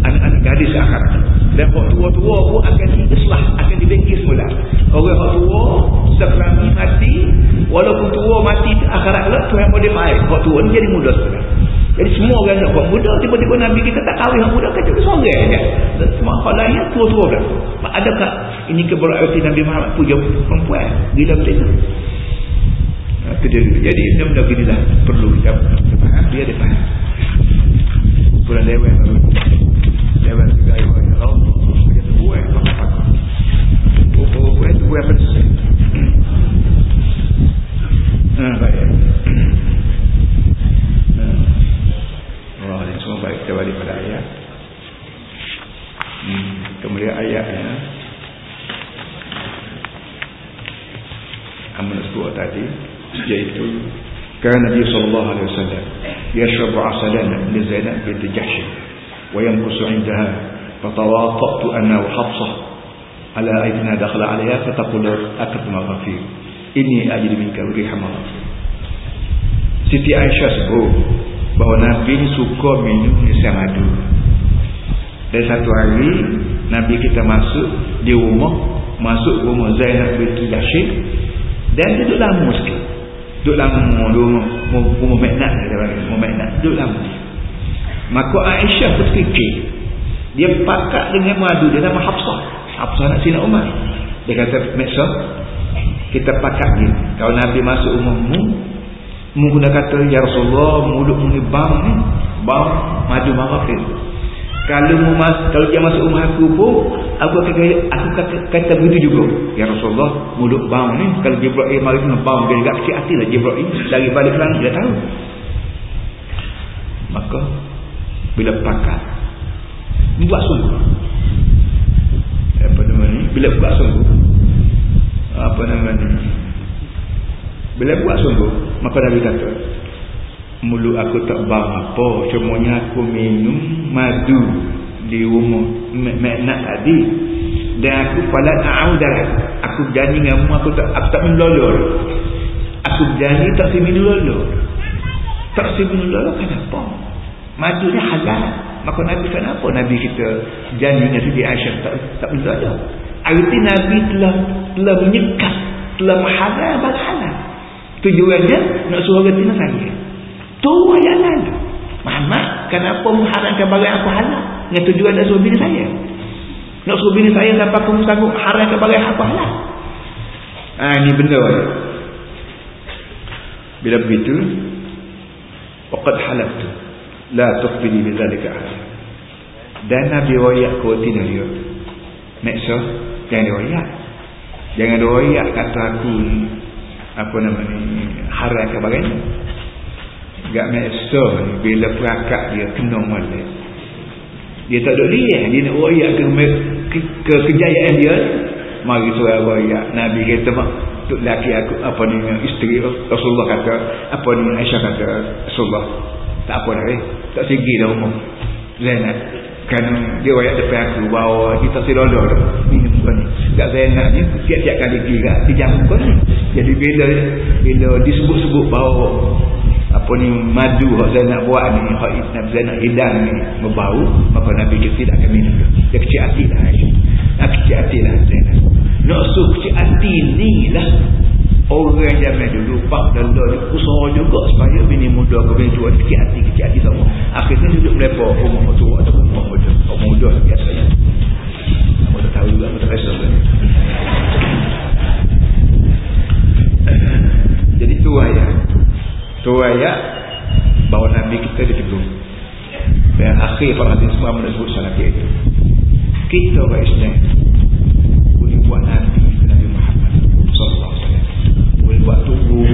anak-anak gadis akhirat dan orang tua-tua pun akan diislah akan dibengkis semula orang yang tua sekelami mati walaupun tua mati akhirat pula Tuhan boleh baik orang tua ni jadi muda semula jadi semua orang buat muda tiba-tiba Nabi kita tak kahwin orang muda kan jadi seorang je. Semua orang lain tua-tua pula. Adakah ini keberarti Nabi Muhammad puja perempuan? Bila betul itu? Dia. Jadi benda-benda beginilah perlu. Kita faham dia dia faham. Pulang lewat lewat juga ayo Allah dia tu buat apa-apa oh buat tu buat apa Nah, baik. Ini semua baik kita balik pada ayat. Hmm, kemudian ayatnya Amal sebuah tadi yaitu kerana Nabi sallallahu alaihi wasallam yashrabu asalan li Zainab bint Jahsh yanqusu 'indaha fatawaqatu anna wa Hafsah ala aydina dakhala 'alayha fataqul akatma ghafir ini ajli minka rihamah Siti Aisyah sebut bahawa Nabi suka minum nisa madu. Dan satu hari Nabi kita masuk di rumah masuk rumah Zainab binti Jahsh dan duduk lama sikit. Duduk lama rumah rumah Meknat rumah Meknat duduk lama maka Aisyah berfikir dia pakat dengan madu dia nama Hafsah. Hafsah nak sini Umar. Dia kata Meksa kita pakat ni. Kalau Nabi masuk rumahmu mu kena kata Ya Rasulullah mulut mu ni bam ni. Bam madu marafir kalau mu mas, kalau dia masuk rumah aku pun aku kata aku kata, kata begitu juga. Ya Rasulullah mulut bau ni. Kalau Jibril mari kena bau dia agak kecil hati lah Jibril lagi balik lang dia tahu. Maka bila pakat. Buat sungguh apa nama ni? Bila buat sungguh apa nama ni? Bila buat sungguh maka Nabi kata mulut aku tak bau apa cumanya aku minum madu di rumah. Makna tadi. Dan aku falat a'udah aku berjanji dengan mu aku tak aku tak menolol aku berjanji tak si menolol tak si menolol kenapa madunya halal. Maka Nabi kenapa Nabi kita janji dengan Siti Aisyah tak, tak menolol arti Nabi telah telah menyekat telah menghalang bagi halal. Tujuannya nak suruh orang tina saya tu ayat lalu Muhammad kenapa mengharamkan barang apa halal? Dengan tujuan nak suruh bini saya. Nak suruh bini saya sampai aku sanggup haramkan barang apa halal. Ha, ini benda bila begitu waqad halaftu la tuqbili bizalika ahad dan Nabi wayak kau tina dia Meksa Jangan dia Jangan dia kata aku Apa nama ni? Haram ke bagian Gak meksa ni Bila perakak dia kena malak Dia tak ada lihat Dia nak royak ke, ke, ke kejayaan dia. Mari suara royak. Nabi kata mak laki aku. Apa ni? Isteri Rasulullah kata. Apa ni? Aisyah kata. Rasulullah Tak apa dah eh. Tak segi dah umum Zainab kan dia wayak depan aku bawa kita silolor minum kau ni. Tak nak ni tiap-tiap kali pergi kat di jam kau ni. Jadi bila bila disebut-sebut bawa apa ni madu yang nak buat ni yang nak hidang ni berbau maka Nabi kita tidak akan minum. Dia kecil hati lah nak kecil hati lah saya nak suruh kecil hati ni lah orang zaman dulu pak dan dah usaha juga supaya bini muda ke bini tua kecil hati kecil hati sama. Akhirnya duduk melepak rumah tua atau rumah muda rumah muda biasanya kamu tak tahu juga kamu tak rasa jadi tu ayat. Tu ayat bahawa Nabi kita ditegur dan akhir para hadis semua menyebut salah itu. Kita orang Islam boleh buat Nabi Nabi Muhammad sallallahu alaihi boleh buat tubuh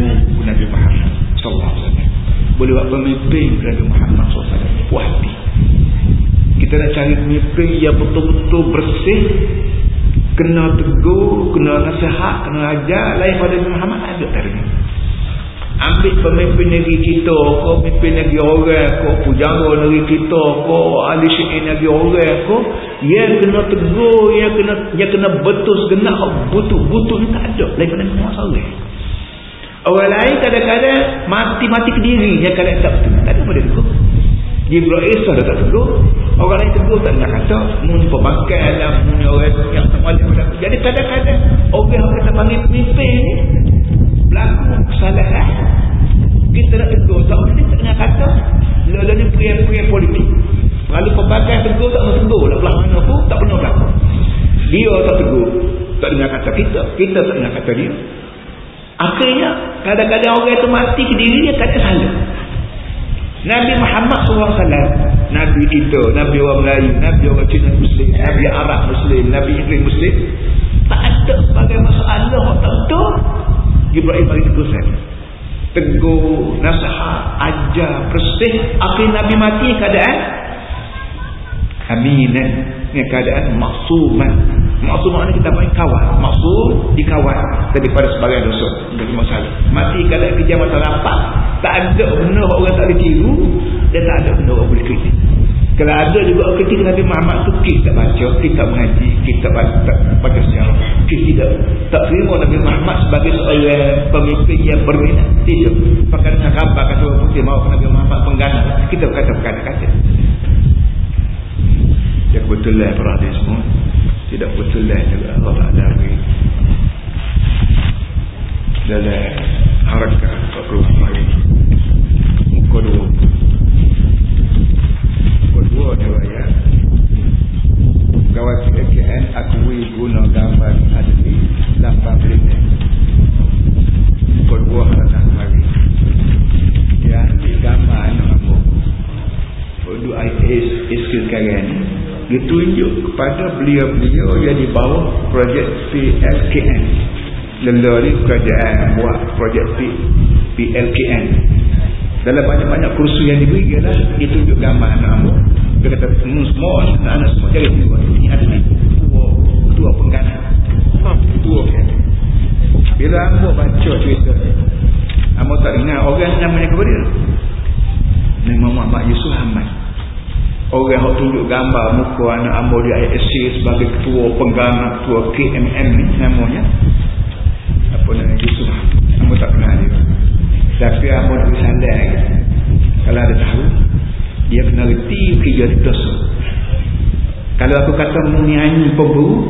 Nabi Muhammad sallallahu alaihi wasallam. Boleh buat pemimpin Nabi Muhammad sallallahu alaihi wasallam. Hati. Kita nak cari pemimpin yang betul-betul bersih kena tegur kena nasihat kena ajar lain pada Nabi Muhammad ada tadi ambil pemimpin negeri kita ko pemimpin negeri orang ko pujangga negeri kita ko ahli syi'in negeri orang ko yang kena tegur yang kena yang kena betul segenap butuh-butuh ni tak ada. Lain pada Nabi Muhammad Orang lain kadang-kadang mati-mati ke diri yang kadang tak betul. Tak ada pada tegur. Jibril Isa dah tak tegur. Orang lain tegur tak nak kata. Mun pemakai lah. Mun orang yang tak boleh. Jadi kadang-kadang orang yang kita panggil pemimpin ni. Berlaku kesalahan. Kita nak tegur. Tak boleh tak nak kata. Lalu ni pria-pria politik. Lalu pemakai tegur tak nak tegur. Nak belah mana pun tak pernah berlaku. Dia tak tegur. Tak dengar kata kita. Kita tak dengar kata dia. Akhirnya kadang-kadang orang itu mati ke dia kata salah. Nabi Muhammad SAW Nabi kita, Nabi orang Melayu Nabi orang Cina Muslim Nabi Arab Muslim, Nabi Inggeris Muslim Tak ada sebagai masalah Tak betul. Ibrahim bagi tegur saya Tegur, nasihat, ajar, bersih Akhir Nabi mati keadaan? Aminan. Keadaan maksuman Maksud makna kita main kawan. Maksud dikawal daripada sebagai dosa. Dari masalah. Mati kadang kerja masa rapat. Tak ada benda orang tak boleh tiru. Dan tak ada benda orang boleh kritik. Kalau ada juga orang kritik Nabi Muhammad tu kita baca, kita mengaji, kita baca, baca sejarah. Kita tidak tak terima Nabi Muhammad sebagai seorang pemimpin yang berminat. Tidak. Pakai dengan khabar kata orang putih mahu Nabi Muhammad penggana. Kita berkata berkata-kata. Ya kebetulan hadis semua tidak betul lah juga Allah Ta'ala beri dalam harakat keluar mari muka dua muka dua ni ayat kawan KKN akui guna gambar adli lampang berita muka dua harakat mari dia ambil gambar anak aku untuk IS iskil kalian ditunjuk kepada beliau-beliau yang di bawah projek PLKN lenda ni kerajaan buat projek PLKN dalam banyak-banyak kursus yang diberi ialah ditunjuk gambar anak ambo dia kata semua anak-anak semua tua ini ada ni. Tua tua penggana tua bila ambo baca cerita ambo tak ingat orang namanya kepada dia. Nama Muhammad Yusuf Ahmad orang yang tunjuk gambar muka anak ambo dia ISC sebagai ketua penggang ketua KMM ni namanya. Apa nama Yusuf. Ambo tak kenal dia. Tapi ambo nak bersandar kalau ada tahu dia kena reti kerja dosa. Kalau aku kata mu nyanyi pemburu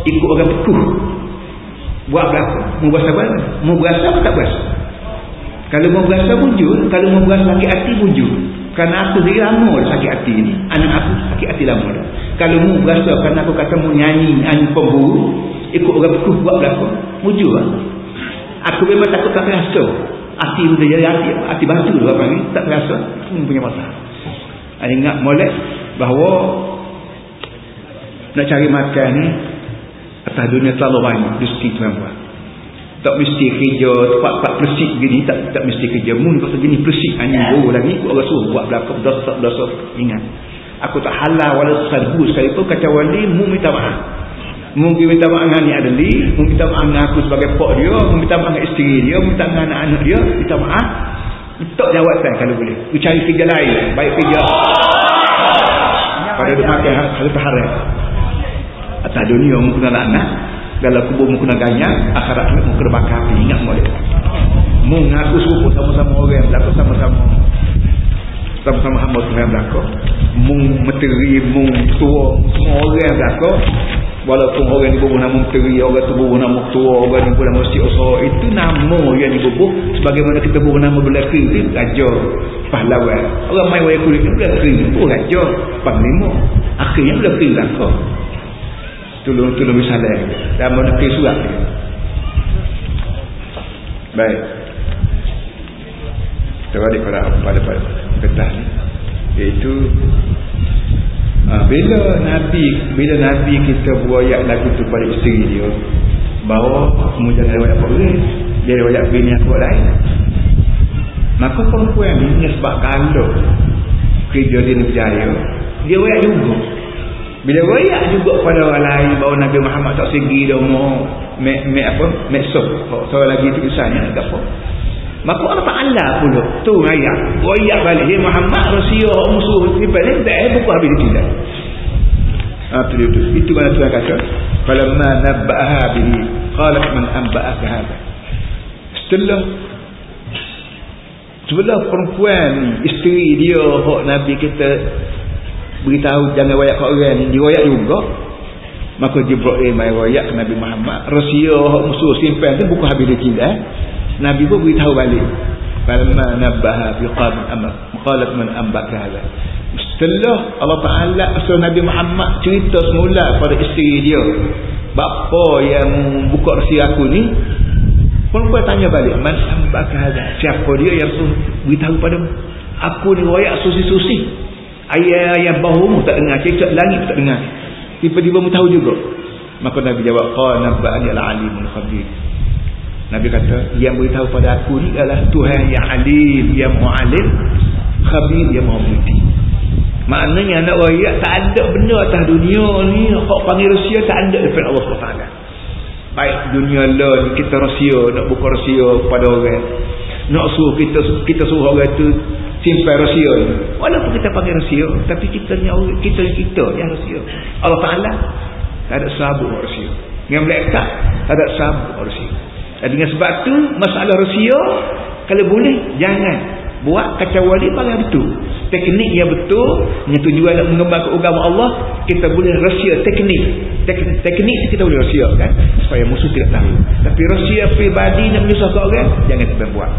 ikut orang pekuh buat berapa mu berasa berapa mu berasa atau tak berasa? Kalau mu berasa muncul kalau mu berasa sakit hati muncul kerana aku sendiri lama sakit hati ni. Anak aku sakit hati lama dah. Kalau mu berasa kerana aku kata mu nyanyi nyanyi pemburu ikut orang pekuh buat berapa? Muncul lah. Aku memang takut tak rasa hati muda jadi hati, hati batu tu apa ni. Tak rasa mu punya masalah ada ingat molek bahawa nak cari makan ni atas dunia terlalu banyak rezeki tuan buat tak mesti kerja tempat-tempat persik begini tak tak mesti kerja mun pasal jenis persik hanya baru lagi orang suruh buat belakang dosa dosa ingat. Aku tak halal walau serbu sekalipun kata wali mu minta maaf. Mungkin minta maaf dengan ni adli mu minta maaf dengan aku sebagai pok dia mu minta maaf dengan isteri dia mu minta dengan anak-anak dia minta maaf. Tak jawatan kalau boleh. Aku cari kerja lain baik kerja. Pada dia makan harus terharap atas dunia mu kena laknat dalam kubur mu kena ganyak akhirat mu kena bakar. Api ingat boleh mu ngaku serupa sama-sama orang berlaku sama-sama. Sama-sama hamba Tuhan berlaku mu meteri mu tua semua orang berlaku walaupun orang dibubuh nama menteri orang tu bubuh nama ketua orang dibubuh nama masjid usaha itu nama yang dibubuh. Sebagaimana kita bubuh nama belakang itu raja pahlawan. Orang main wayang kulit belakang itu raja panglima. Akhirnya belakang tolong-tolong misalnya dan menekir surat dia. baik. Kita balik pada pada pada ketah ni. Iaitu uh, bila Nabi bila Nabi kita buayak lagu tu pada isteri dia bahawa kamu jangan riwayat boleh dia riwayat bini aku lain. Maka perempuan ni sebab kalau kerja dia berjaya. Dia riwayat juga bila royak juga pada orang lain bahawa Nabi Muhammad tak segi dah mau me, me apa? Mesok seorang lagi itu kisahnya tak apa maka Allah Ta'ala pula. Tu rayak royak balik. Hey Muhammad Rasulullah musuh ni balik tak ada buku habis tidak ah tu itu itu mana Tuhan kata falamma nabbaha bihi. Qalat man anba'aka hadha? Setelah sebelah perempuan isteri dia hok Nabi kita beritahu jangan wayak kat orang. Diwayak juga. Maka Jibril mai wayak Nabi Muhammad. Rahsia hak musuh simpan tu buku habis dia eh? Nabi pun beritahu balik. Falamma nabaha fi qad amr. Qalat man ambaka hadha. Setelah Allah Taala asal Nabi Muhammad cerita semula pada isteri dia bapa yang buka rahsia aku ni perempuan tanya balik man ambaka hadha? Siapa dia yang pun beritahu pada aku ni wayak susi-susi ayat-ayat bahumu tak dengar cekak langit tak dengar. Tiba-tiba mu tahu juga. Maka Nabi jawab qala nabba'ani al-alimul khabir. Nabi kata yang beritahu pada aku ni adalah Tuhan yang alim yang maha alim khabir yang berhenti maknanya anak rakyat tak ada benda atas dunia ni. Kok panggil rahsia tak ada daripada Allah SWT baik dunia lah kita rahsia nak buka rahsia pada orang. Nak suruh kita kita suruh orang tu simpan rahsia. Walaupun kita panggil rahsia tapi kita kita kita yang rahsia. Allah Ta'ala tak ada sabuk rahsia. Dengan malaikat tak ada sabuk rahsia. Dan dengan sebab tu masalah rahsia kalau boleh jangan buat kacau wali paling betul. Teknik yang betul yang tujuan nak mengembangkan agama Allah kita boleh rahsia teknik. Tek, teknik kita boleh rahsia kan supaya musuh tidak tahu. Tapi rahsia pribadi nak menyusahkan orang jangan kita buat.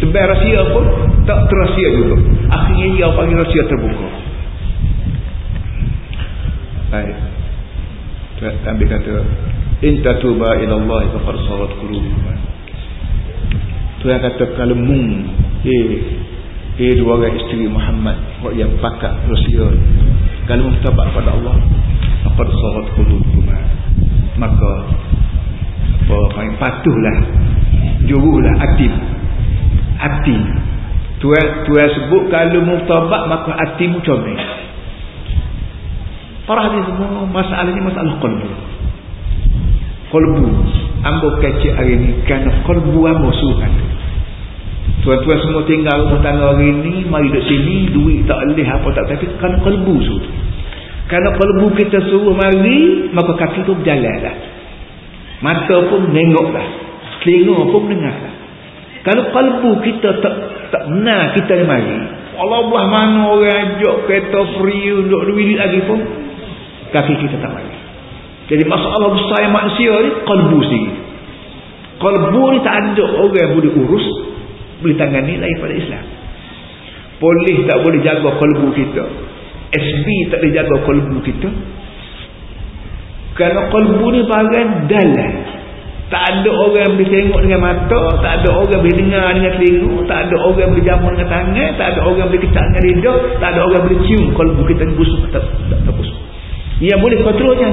Sebar rahsia pun tak terahsia juga. Akhirnya dia panggil rahsia terbuka. Baik. Ambil kata intatuba ilallah faqad sarat qulubukum Tuhan kata kalau mung eh eh dua orang isteri Muhammad yang pakar Rusia kalau mutabak pada Allah faqad sarat qulubukum maka apa paling patuhlah jurulah aktif hati. Tuan tuan sebut kalau mutabak maka hatimu comel. Para hadis semua masalah ini masalah qalbu qalbu ambo kecil hari ini kerana qalbu ambo suhan. Tuan-tuan semua tinggal rumah tangga hari ni mari duduk sini duit tak boleh apa tak tapi kerana kalbu suruh kerana kalbu kita suruh mari maka kaki tu berjalan lah. Mata pun menengok lah. Telinga pun mendengar lah. Kalau kalbu kita tak tak benar kita ni mari. Allah belah mana orang ajak kereta free untuk duit lagi pun kaki kita tak mari jadi masalah besar manusia ni kalbu sendiri. Kalbu ni tak ada orang yang boleh urus boleh tangani lain pada Islam. Polis tak boleh jaga kalbu kita. SB tak boleh jaga kalbu kita. Kerana kalbu ni bagian dalam. Tak ada orang yang boleh tengok dengan mata tak ada orang yang boleh dengar dengan telinga tak ada orang yang boleh jamu dengan tangan tak ada orang yang boleh kecak dengan lidah tak ada orang yang boleh cium kalbu kita busuk tak, tak, tak busuk yang boleh kontrolnya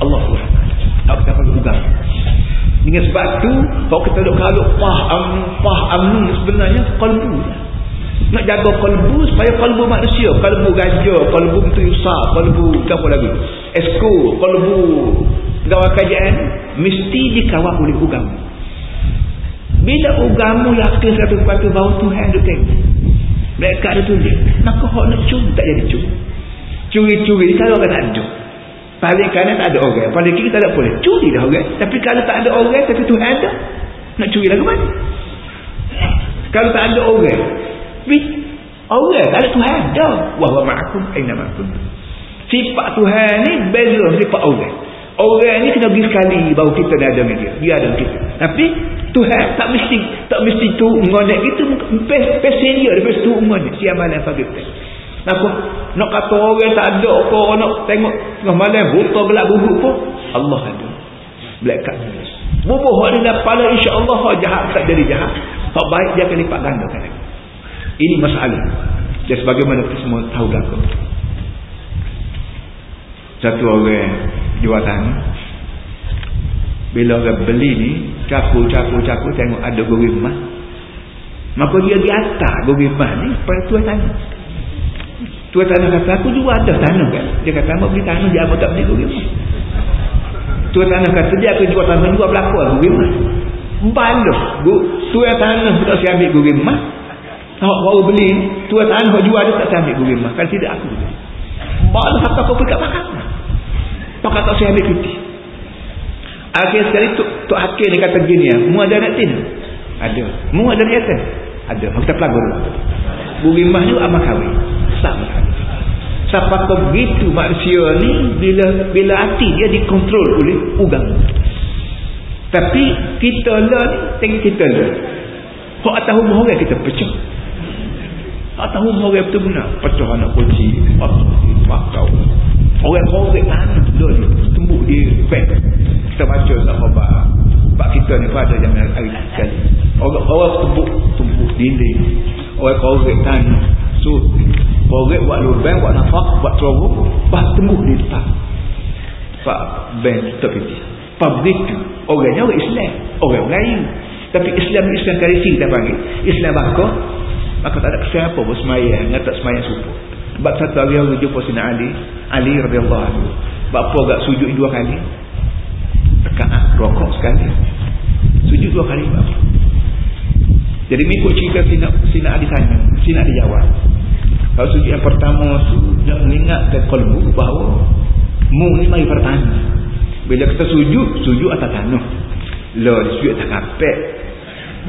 Allah SWT tak kita pakai ugang dengan sebab tu kalau kita duk kalau faham faham sebenarnya kalbu nak jaga kalbu supaya kalbu manusia kalbu gajah kalbu itu yusah kalbu apa lagi. Esko kalbu. Gawat kajian mesti dikawal oleh ugamu bila ugamu yakin satu patu bahawa Tuhan duk tengok. Mereka ada tulis maka orang nak curi tak jadi curi. Curi-curi kalau kata ada Paling kanan tak ada orang. Paling kiri tak ada boleh. Curi dah orang. Tapi kalau tak ada orang, tapi Tuhan ada. Nak curi lagi mana? Kalau tak ada orang. Tapi orang ada Tuhan ada. Wahwa ma'akum aina ma'akum. Sifat Tuhan ni beza sifat orang. Orang ni kena pergi sekali baru kita ada dengan dia. Dia ada kita. Tapi Tuhan tak mesti tak mesti tu mengonek. Pesen dia. Lepas tu mengonek. Siapa yang bagi kita. Kenapa? Nak kata orang tak ada apa nak tengok tengah malam buta gelap bubuk pun Allah ada. Black card. Bubuk hak ni pala insya-Allah jahat tak jadi jahat. Hak baik dia akan lipat gandakan lagi. Ini masalah. Jadi sebagaimana kita semua tahu belaka. Satu orang jual tanah. Bila orang beli ni, capu capu capu tengok ada gurih emas. Maka dia di atas gurih ni, pada tanah. Tuan tanah kata aku juga ada tanah kan. Dia kata mau beli tanah dia apa tak beli rugi. Tuan tanah kata dia aku jual tanah juga berlaku aku mah. Balos. Tuan tanah tak saya ambil rugi mah. Awak baru beli tuan tanah jual dia tak saya ambil rugi mah. Kan tidak aku. Balos apa kau pergi pakat. Pakat tak saya ambil putih. Akhir sekali tu tu hakim dia kata gini ya. Mu ada nak tin? Ada. Mu ada niat Ada. Kita pelagor. Rugi mah juga amak kahwin sama Siapa begitu manusia ni bila bila hati dia dikontrol oleh ugang. Tapi kita lah ni tengok kita lah. Kau rumah orang kita pecah. Atas rumah orang betul benar. Pecah anak kunci. Pakau. Orang korek tanah tu ni. Tembuk dia. Back. Kita baca tak apa Pak kita ni pada jangan hari sekali. Orang-orang tembuk. Tembuk dinding. Orang korek tanah. So Korek buat lubang, buat nafak, buat terowok, Pak tembus di depan. Pak Ben terpiti. Pak begitu. Orangnya orang Islam. Orang Melayu. Tapi Islam Islam karisi kita panggil. Islam baka. Maka tak ada kesan apa pun semayang. Ngatak semayang subuh. Sebab satu hari orang jumpa Sina Ali. Ali radhiyallahu anhu. Bapa agak sujud dua kali. Tekaan rokok sekali. Sujud dua kali bapa. Jadi mengikut cerita Sina, Ali tanya. Sina Ali jawab. Kalau sujud yang pertama Nak mengingatkan kolbu bahawa Mu ni mari pertama Bila kita sujud Sujud atas tanah. Dia sujud atas kapek.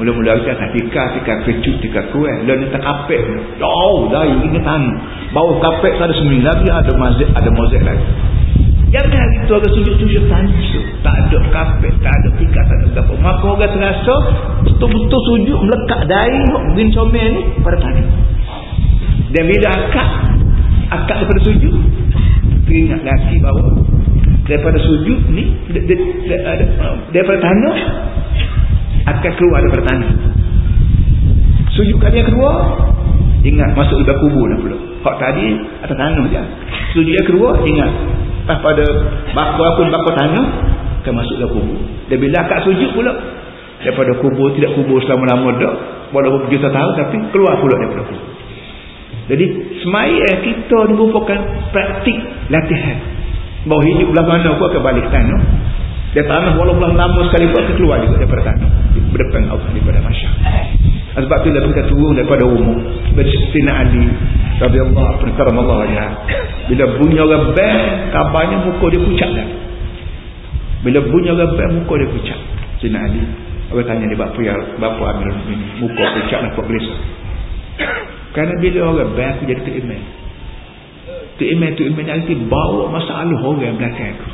Mula-mula kita atas tika Tika kecut Tika kuat. Lah dia atas kapek. Jauh dah ini tanah Bawah kapek ada sembilan lagi Ada mazek Ada mazek lagi. Jangan hari tu agak sujud-sujud tanjur Tak ada kapek Tak ada tika Tak ada kapek Maka orang terasa Betul-betul sujud Melekat dari Bin comel ni Pada tanah dan bila akak Akak daripada sujud Teringat lagi bahawa Daripada sujud ni Daripada tanah Akan keluar daripada tanah Sujud kali yang keluar Ingat masuk ibadah kubur dah pula. Hak tadi atas tanah je Sujud yang keluar Ingat pada bakar pun bakar tanah Akan masuk dalam kubur. Dan bila akak sujud pula Daripada kubur tidak kubur selama-lama dah Walaupun juta tahun Tapi keluar pula daripada kubur jadi semaya kita merupakan praktik latihan. Bahawa hidup belah mana pun akan balik tanah. Dia tanah walaupun lama sekali pun akan keluar juga daripada tanah. Berdepan Allah daripada masyarakat. sebab tu lah kita turun daripada umum Sina Ali radhiyallahu anhu Allah ya bila bunyi orang bel kabarnya muka dia pucat dah bila bunyi orang bel muka dia pucat Sina Ali orang tanya dia bapa ya bapa Amir ini muka pucat nampak gelisah kerana bila orang bel aku jadi tu tu imam nanti bawa masalah orang belakang aku.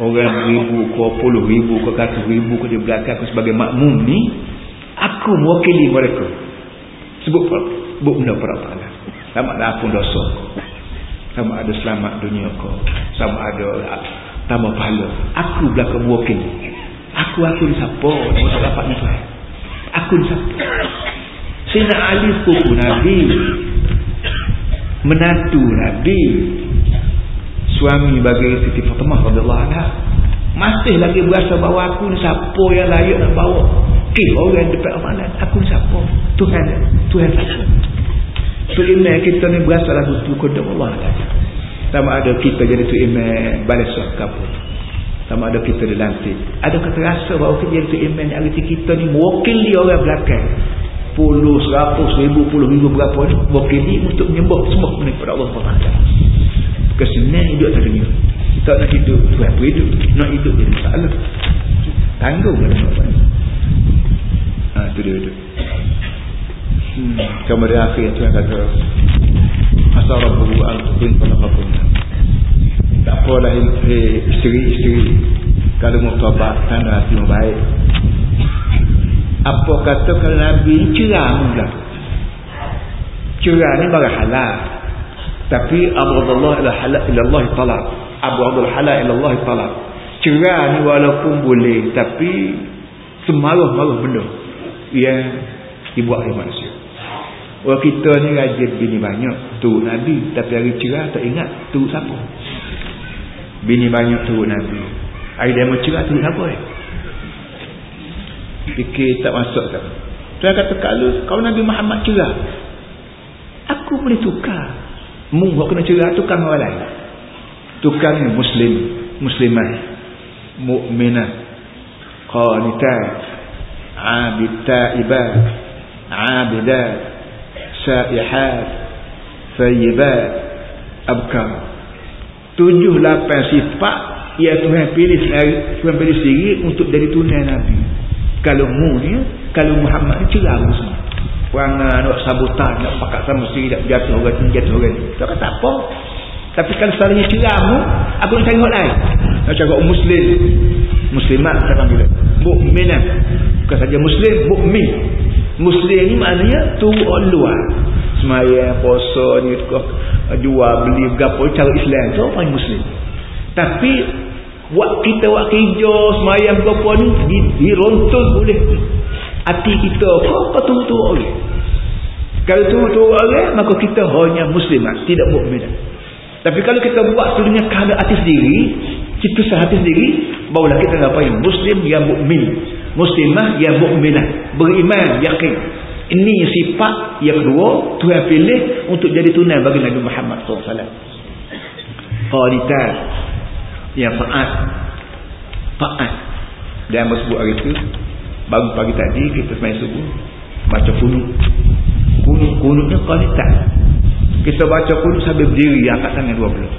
Orang ribu ke puluh ribu ke kata ribu ke di belakang aku sebagai makmum ni aku mewakili mereka. Sebut sebut benda perapaan sama ada apa dosa sama ada selamat dunia kau sama ada tambah pahala. Aku belakang mewakili aku aku ni siapa tak dapat ni aku ni siapa? Sina Ali sepupu Nabi. Menantu Nabi. Suami bagi Siti Fatimah radhiyallahu anha. Masih lagi berasa bahawa aku ni siapa yang layak nak bawa? Ke orang depan amalan. Aku ni siapa? Tuhan. Tuhan siapa? Tu imam kita ni berasa lagu tu. Kepada Allah sama ada kita jadi tu imam balas kapur sama ada kita dilantik ada kata rasa bahawa kita jadi tu imam yang arti kita ni mewakili orang belakang. Puluh, seratus, ribu, puluh ribu berapa ni mewakili untuk menyembah semua kepada Allah SWT kesenang hidup tak dunia. Tak nak hidup tu apa hidup. Nak hidup jadi masalah. Tanggung lah ha, tu dia hidup hmm. kemudian akhir tu yang kata asal Rabbu al-Qin falakakun tak apalah isteri-isteri kalau mau tobat tanda hati baik apa kata kalau Nabi cerah pula cerah ni bagi halal tapi Abu Abdullah ila halal ila Allah talak. Abu Abdullah halal ila Allah talak. Cerai ni walaupun boleh tapi semaruh-maruh benda yang dibuat oleh manusia. Orang kita ni rajin bini banyak tu Nabi tapi hari cerai tak ingat tu siapa. Bini banyak tu Nabi. Hari dia mau cerai tu siapa eh? Fikir tak masuk tak. Tuan kata kalau kalau Nabi Muhammad cerai aku boleh tukar Mung kau kena cerah tukang orang lain. Tukang ni muslim, muslimah, mukminah, qanitat, abidat, ibad, abidat, saihat, thayyibat, abkar. Tujuh lapan sifat yang Tuhan pilih Tuhan pilih sendiri untuk jadi tunai Nabi. Kalau mu ni, kalau Muhammad ni cerah semua. Perangai nak sabutan nak pakat sama sendiri nak jatuh orang ni jatuh orang ni. Tak kata apa. Tapi kalau salahnya ceramu aku nak tengok lain. Nak cakap muslim. Muslimat cakap bila mu'minah bukan saja muslim mu'min muslim ni maknanya tu luar semaya puasa ni jual beli berapa cara Islam. Tu apa muslim. Tapi buat kita buat kerja semayang berapa ni dirontul boleh. Hati kita apa? Tu-tu orang? Kalau tu-tu orang maka kita hanya muslimat tidak mukminat tapi kalau kita buat sedunia keadaan hati sendiri kita sehati sendiri barulah kita ngapain muslim yang mukmin. Muslimah yang mukminah. Beriman yakin ini sifat yang kedua Tuhan pilih untuk jadi tunai bagi Nabi Muhammad SAW qanitat yang faat. Faat. Dan bersebut hari itu baru pagi tadi kita semain subuh baca kunut. Kunut kunutnya kualitas kita baca kunut sambil berdiri angkat tangan dua belah.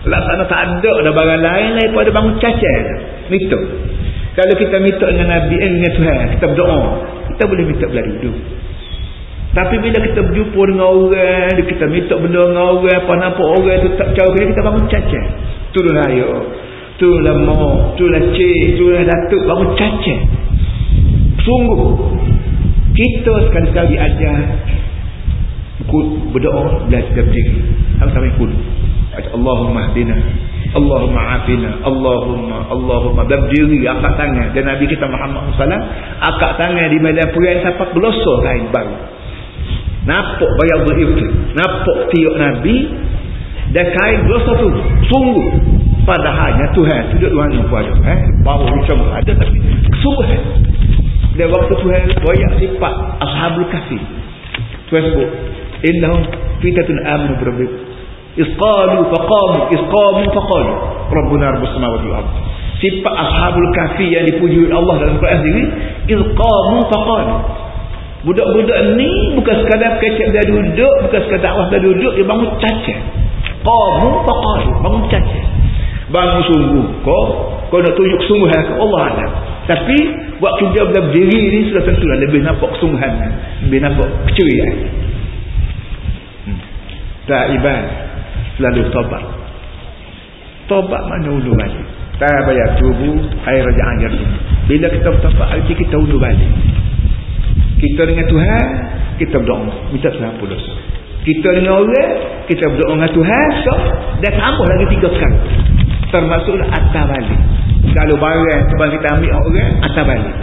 Laksana tak ada ada barang lain lain pada bangun cacat. Minta kalau kita minta dengan Nabi eh, dengan Tuhan kita berdoa kita boleh minta belah duduk tapi bila kita berjumpa dengan orang kita minta benda dengan orang apa nampak orang tu tak cara kita bangun cacat tu lah ayo tu lah mak tu lah cik tu lah datuk bangun cacat Sungguh kita sekali-sekali ajar berdoa belajar berdiri. Sama-sama ikut. Allahumma hdina. Allahumma afina. Allahumma Allahumma berdiri angkat tangan dan Nabi kita Muhammad sallallahu angkat tangan di medan perang sampai belosor kain baru. Nampak bayar berilmu. Nampak tiuk Nabi dan kain belosor tu sungguh padahalnya Tuhan tidak Tuhan yang ada eh bawa macam ada tapi sungguh dan waktu Tuhan banyak sifat ashabul kahfi Tuhan sebut innahum fitatun amanu berabbi isqalu faqamu isqamu faqalu. Rabbuna rabbus samawati wal ardh sifat ashabul kahfi yang dipuji Allah dalam Quran sendiri isqamu faqalu. Budak-budak ni bukan sekadar kecek dia duduk bukan sekadar dakwah dia duduk dia bangun cacat. Qamu faqal bangun cacat. Bangun sungguh kau kau nak tunjuk kesungguhan ke Allah ada. Tapi waktu dia berdiri ni sudah tentulah lebih nampak kesungguhan. Lebih nampak keceriaan. Hmm. taiban selalu tobat. Tobat mana ulu balik. Tak bayar tubuh air rajaan jardim bila kita bertobat arti kita ulu balik. Kita dengan Tuhan kita berdoa. Minta Tuhan dosa kita dengan orang kita berdoa dengan Tuhan. So, dan tambah lagi tiga kali termasuklah atas balik. Kalau barang sebab kita ambil orang atas balik.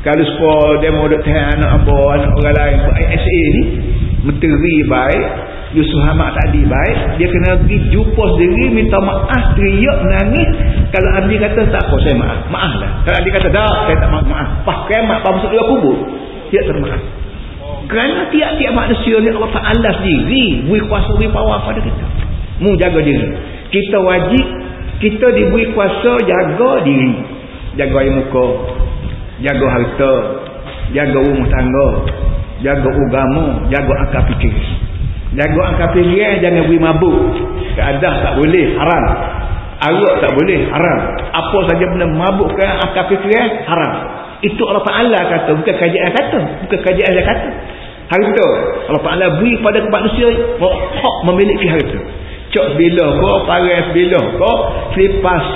Kalau sepuluh duduk tahan anak apa anak orang lain ISA ni menteri baik Yusuf Hamad tadi baik dia kena pergi jumpa sendiri minta maaf teriak menangis kalau Andi kata tak apa saya maaf. Maaf lah. Kalau Andi kata dah saya tak maaf. Maaf. Pakai mak apa masuk dia kubur tidak termaaf kerana tiap-tiap manusia ni Allah Ta'ala sendiri beri kuasa beri power pada kita. Mu jaga diri. Kita wajib kita diberi kuasa jaga diri. Jaga air muka jaga harta jaga rumah tangga jaga agama jaga akal fikir jaga akal fikir jangan beri mabuk. Keadaan tak boleh haram. Arak tak boleh haram. Apa saja benda mabukkan akal fikir haram. Itu Allah Ta'ala kata bukan kajian kata. Bukan kajian dia kata. Harta Allah Ta'ala beri pada manusia hak memiliki harta cok bila ko paras bila ko selipas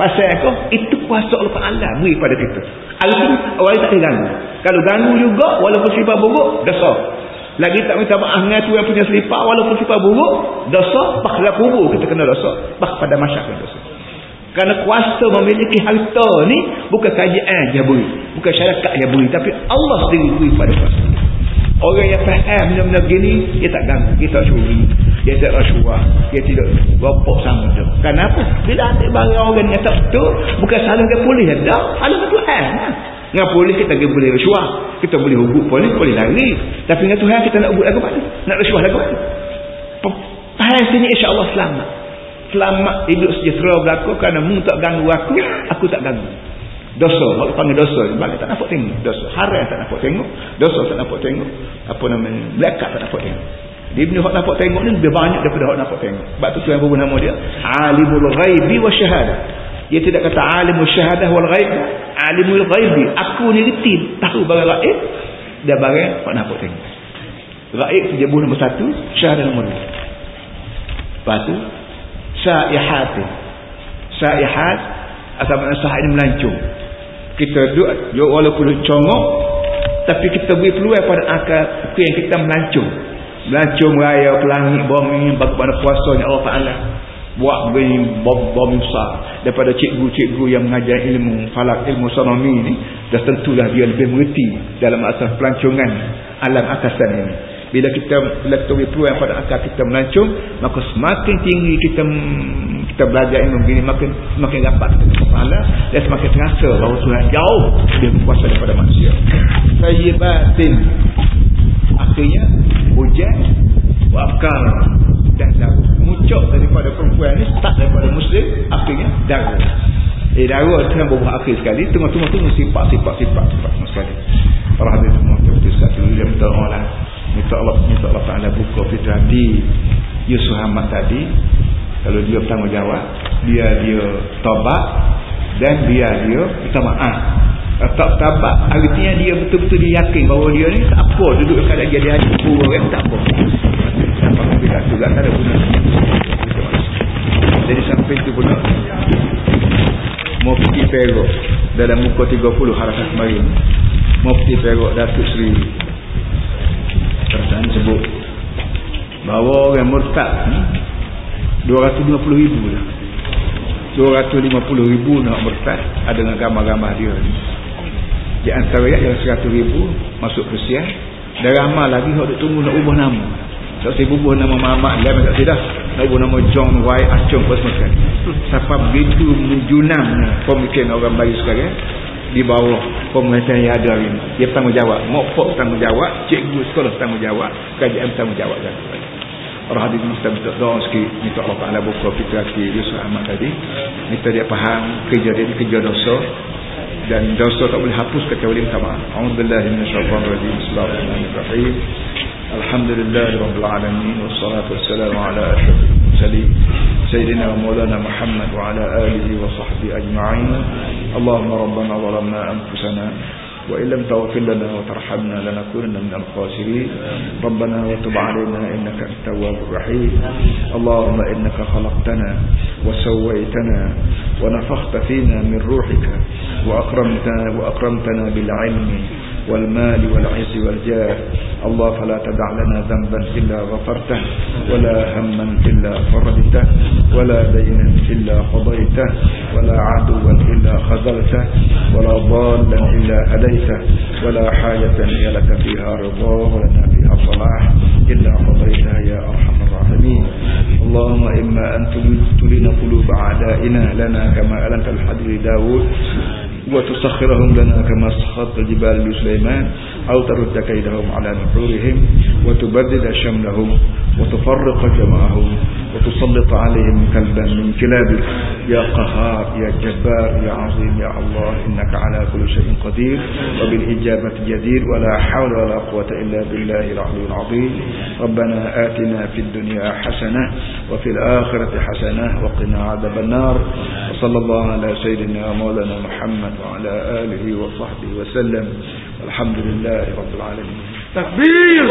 pasal ko itu kuasa Allah Ta'ala beri pada kita. Arti orang tak boleh ganggu. Kalau ganggu juga walaupun selipar buruk dosa lagi tak minta maaf dengan tu yang punya selipar walaupun selipar buruk dosa bakal kubur kita kena dosa. Bak pada masyarakat dosa. Kerana kuasa memiliki harta ni bukan kajian dia beri bukan syarikat dia beri tapi Allah sendiri beri pada kuasa. Orang yang faham benda-benda gini dia tak ganggu dia tak curi dia tak rasuah dia tidak ropok sama tu kenapa? Bila ambil barang orang yang tak betul bukan salah dia polis tak salah Tuhan dengan polis kita boleh rasuah kita boleh hubuk polis boleh lari tapi dengan Tuhan kita nak hubuk lagu mana? Nak rasuah lagu mana? Faham sini insyaAllah selamat. Selamat hidup sejahtera berlaku kerana mu tak ganggu aku aku tak ganggu. Dosa kalau panggil dosa. Balik tak nampak tengok. Dosa. Haram tak nampak tengok. Dosa tak nampak tengok. Apa namanya? Melekat tak nampak tengok. Dia benda hak nampak tengok ni lebih banyak daripada hak nampak tengok. Sebab tu Tuhan berbunyi nama dia. Alimul ghaibi wa syahadah dia tidak kata alimul syahadah wal ghaib. Alimul ghaibi aku ni reti. Tahu barang ghaib. Dan barang hak nampak tengok. Dia bunuh nombor satu syahadah nombor dua. Lepas tu saihat saihat asal makna sah ini melancung. Kita duduk walaupun congok tapi kita beri peluang pada akal. Yang kita melancung. Melancung raya pelangi bumi bagaimana puasanya Allah Ta'ala buat begini bom besar daripada cikgu-cikgu yang mengajar ilmu falak ilmu sonomi ini dah tentulah dia lebih mengerti dalam asas pelancongan alam atasan ini. Bila kita beri peluang pada akal kita melancung maka semakin tinggi kita kita belajar ilmu begini makin semakin dapat kita pahala dan semakin terasa bahawa Tuhan jauh lebih berkuasa daripada manusia. Sayyibatin akhirnya hujan wakar dan darah muncul daripada perempuan ni start daripada muslim akhirnya darah eh darah yang berbuah akhir sekali tengah-tengah tu sifat-sifat-sifat sifat sekali. Orang habis semua kita satu dia minta orang minta Allah minta Allah Ta'ala buka fitrah hati Yusuf Ahmad tadi. Kalau dia bertanggungjawab dia dia tobat dan dia dia minta maaf tak tabat artinya dia betul-betul dia yakin bahawa dia ni tak apa. Duduk dekat dia dia ada pura kan tak apa sampai bila juga tak ada guna jadi sampai itu guna Mufti Perok dalam muka 30 harakat kemarin. Mufti Perok Datuk Seri. Perasaan sebut bahawa orang murtad hmm, 250 ribu lah 250 ribu nak murtad ada dengan gambar-gambar dia ni. Di antara yang 100 ribu masuk Persia dan ramai lagi yang tunggu nak ubah nama tak saya ubah nama Muhammad Lem tak tidak nak ubah nama John Y. Acong apa semua sekali. Siapa begitu menjunamnya pemikiran orang bayi sekarang di bawah pemerintahan yang ada hari ini dia bertanggungjawab. Mokpok bertanggungjawab. Cikgu sekolah bertanggungjawab. Kajian bertanggungjawab dan orang hadir mesti minta doa sikit. Minta Allah Ta'ala buka fitrah Yusuf Ahmad tadi. Minta dia faham kerja dia kerja dosa. Dan dosa tak boleh hapus kecuali minta maaf. Rajim bismillahirrahmanirrahim الحمد لله رب العالمين والصلاة والسلام على أشرف المرسلين سيدنا ومولانا محمد وعلى آله وصحبه أجمعين اللهم ربنا ظلمنا أنفسنا وإن لم تغفر لنا وترحمنا لنكونن من الخاسرين ربنا وتب علينا إنك التواب الرحيم اللهم إنك خلقتنا وسويتنا ونفخت فينا من روحك وأكرمتنا, وأكرمتنا بالعلم والمال والعز والجاه. الله فلا تدع لنا ذنبا إلا غفرته ولا هما إلا فرجته ولا دينا إلا قضيته ولا عدوا إلا خذلته ولا ضالا إلا هديته ولا حاجة هي لك فيها رضا ولنا فيها صلاح إلا قضيتها يا أرحم الراحمين. اللهم إما أن تلين قلوب أعدائنا لنا كما ألنت الحديث داود. وتسخرهم لنا كما سخرت الجبال لسليمان. أو ترد كيدهم على نحورهم وتبدد شملهم وتفرق جمعهم وتسلط عليهم كلبا من كلابك يا قهار يا جبار يا عظيم يا الله إنك على كل شيء قدير وبالإجابة جدير. ولا حول ولا قوة إلا بالله العلي العظيم. ربنا آتنا في الدنيا حسنة وفي الآخرة حسنة وقنا عذاب النار. وصلى الله على سيدنا مولانا محمد وعلى آله وصحبه وسلم. الحمد لله رب العالمين. تكبير!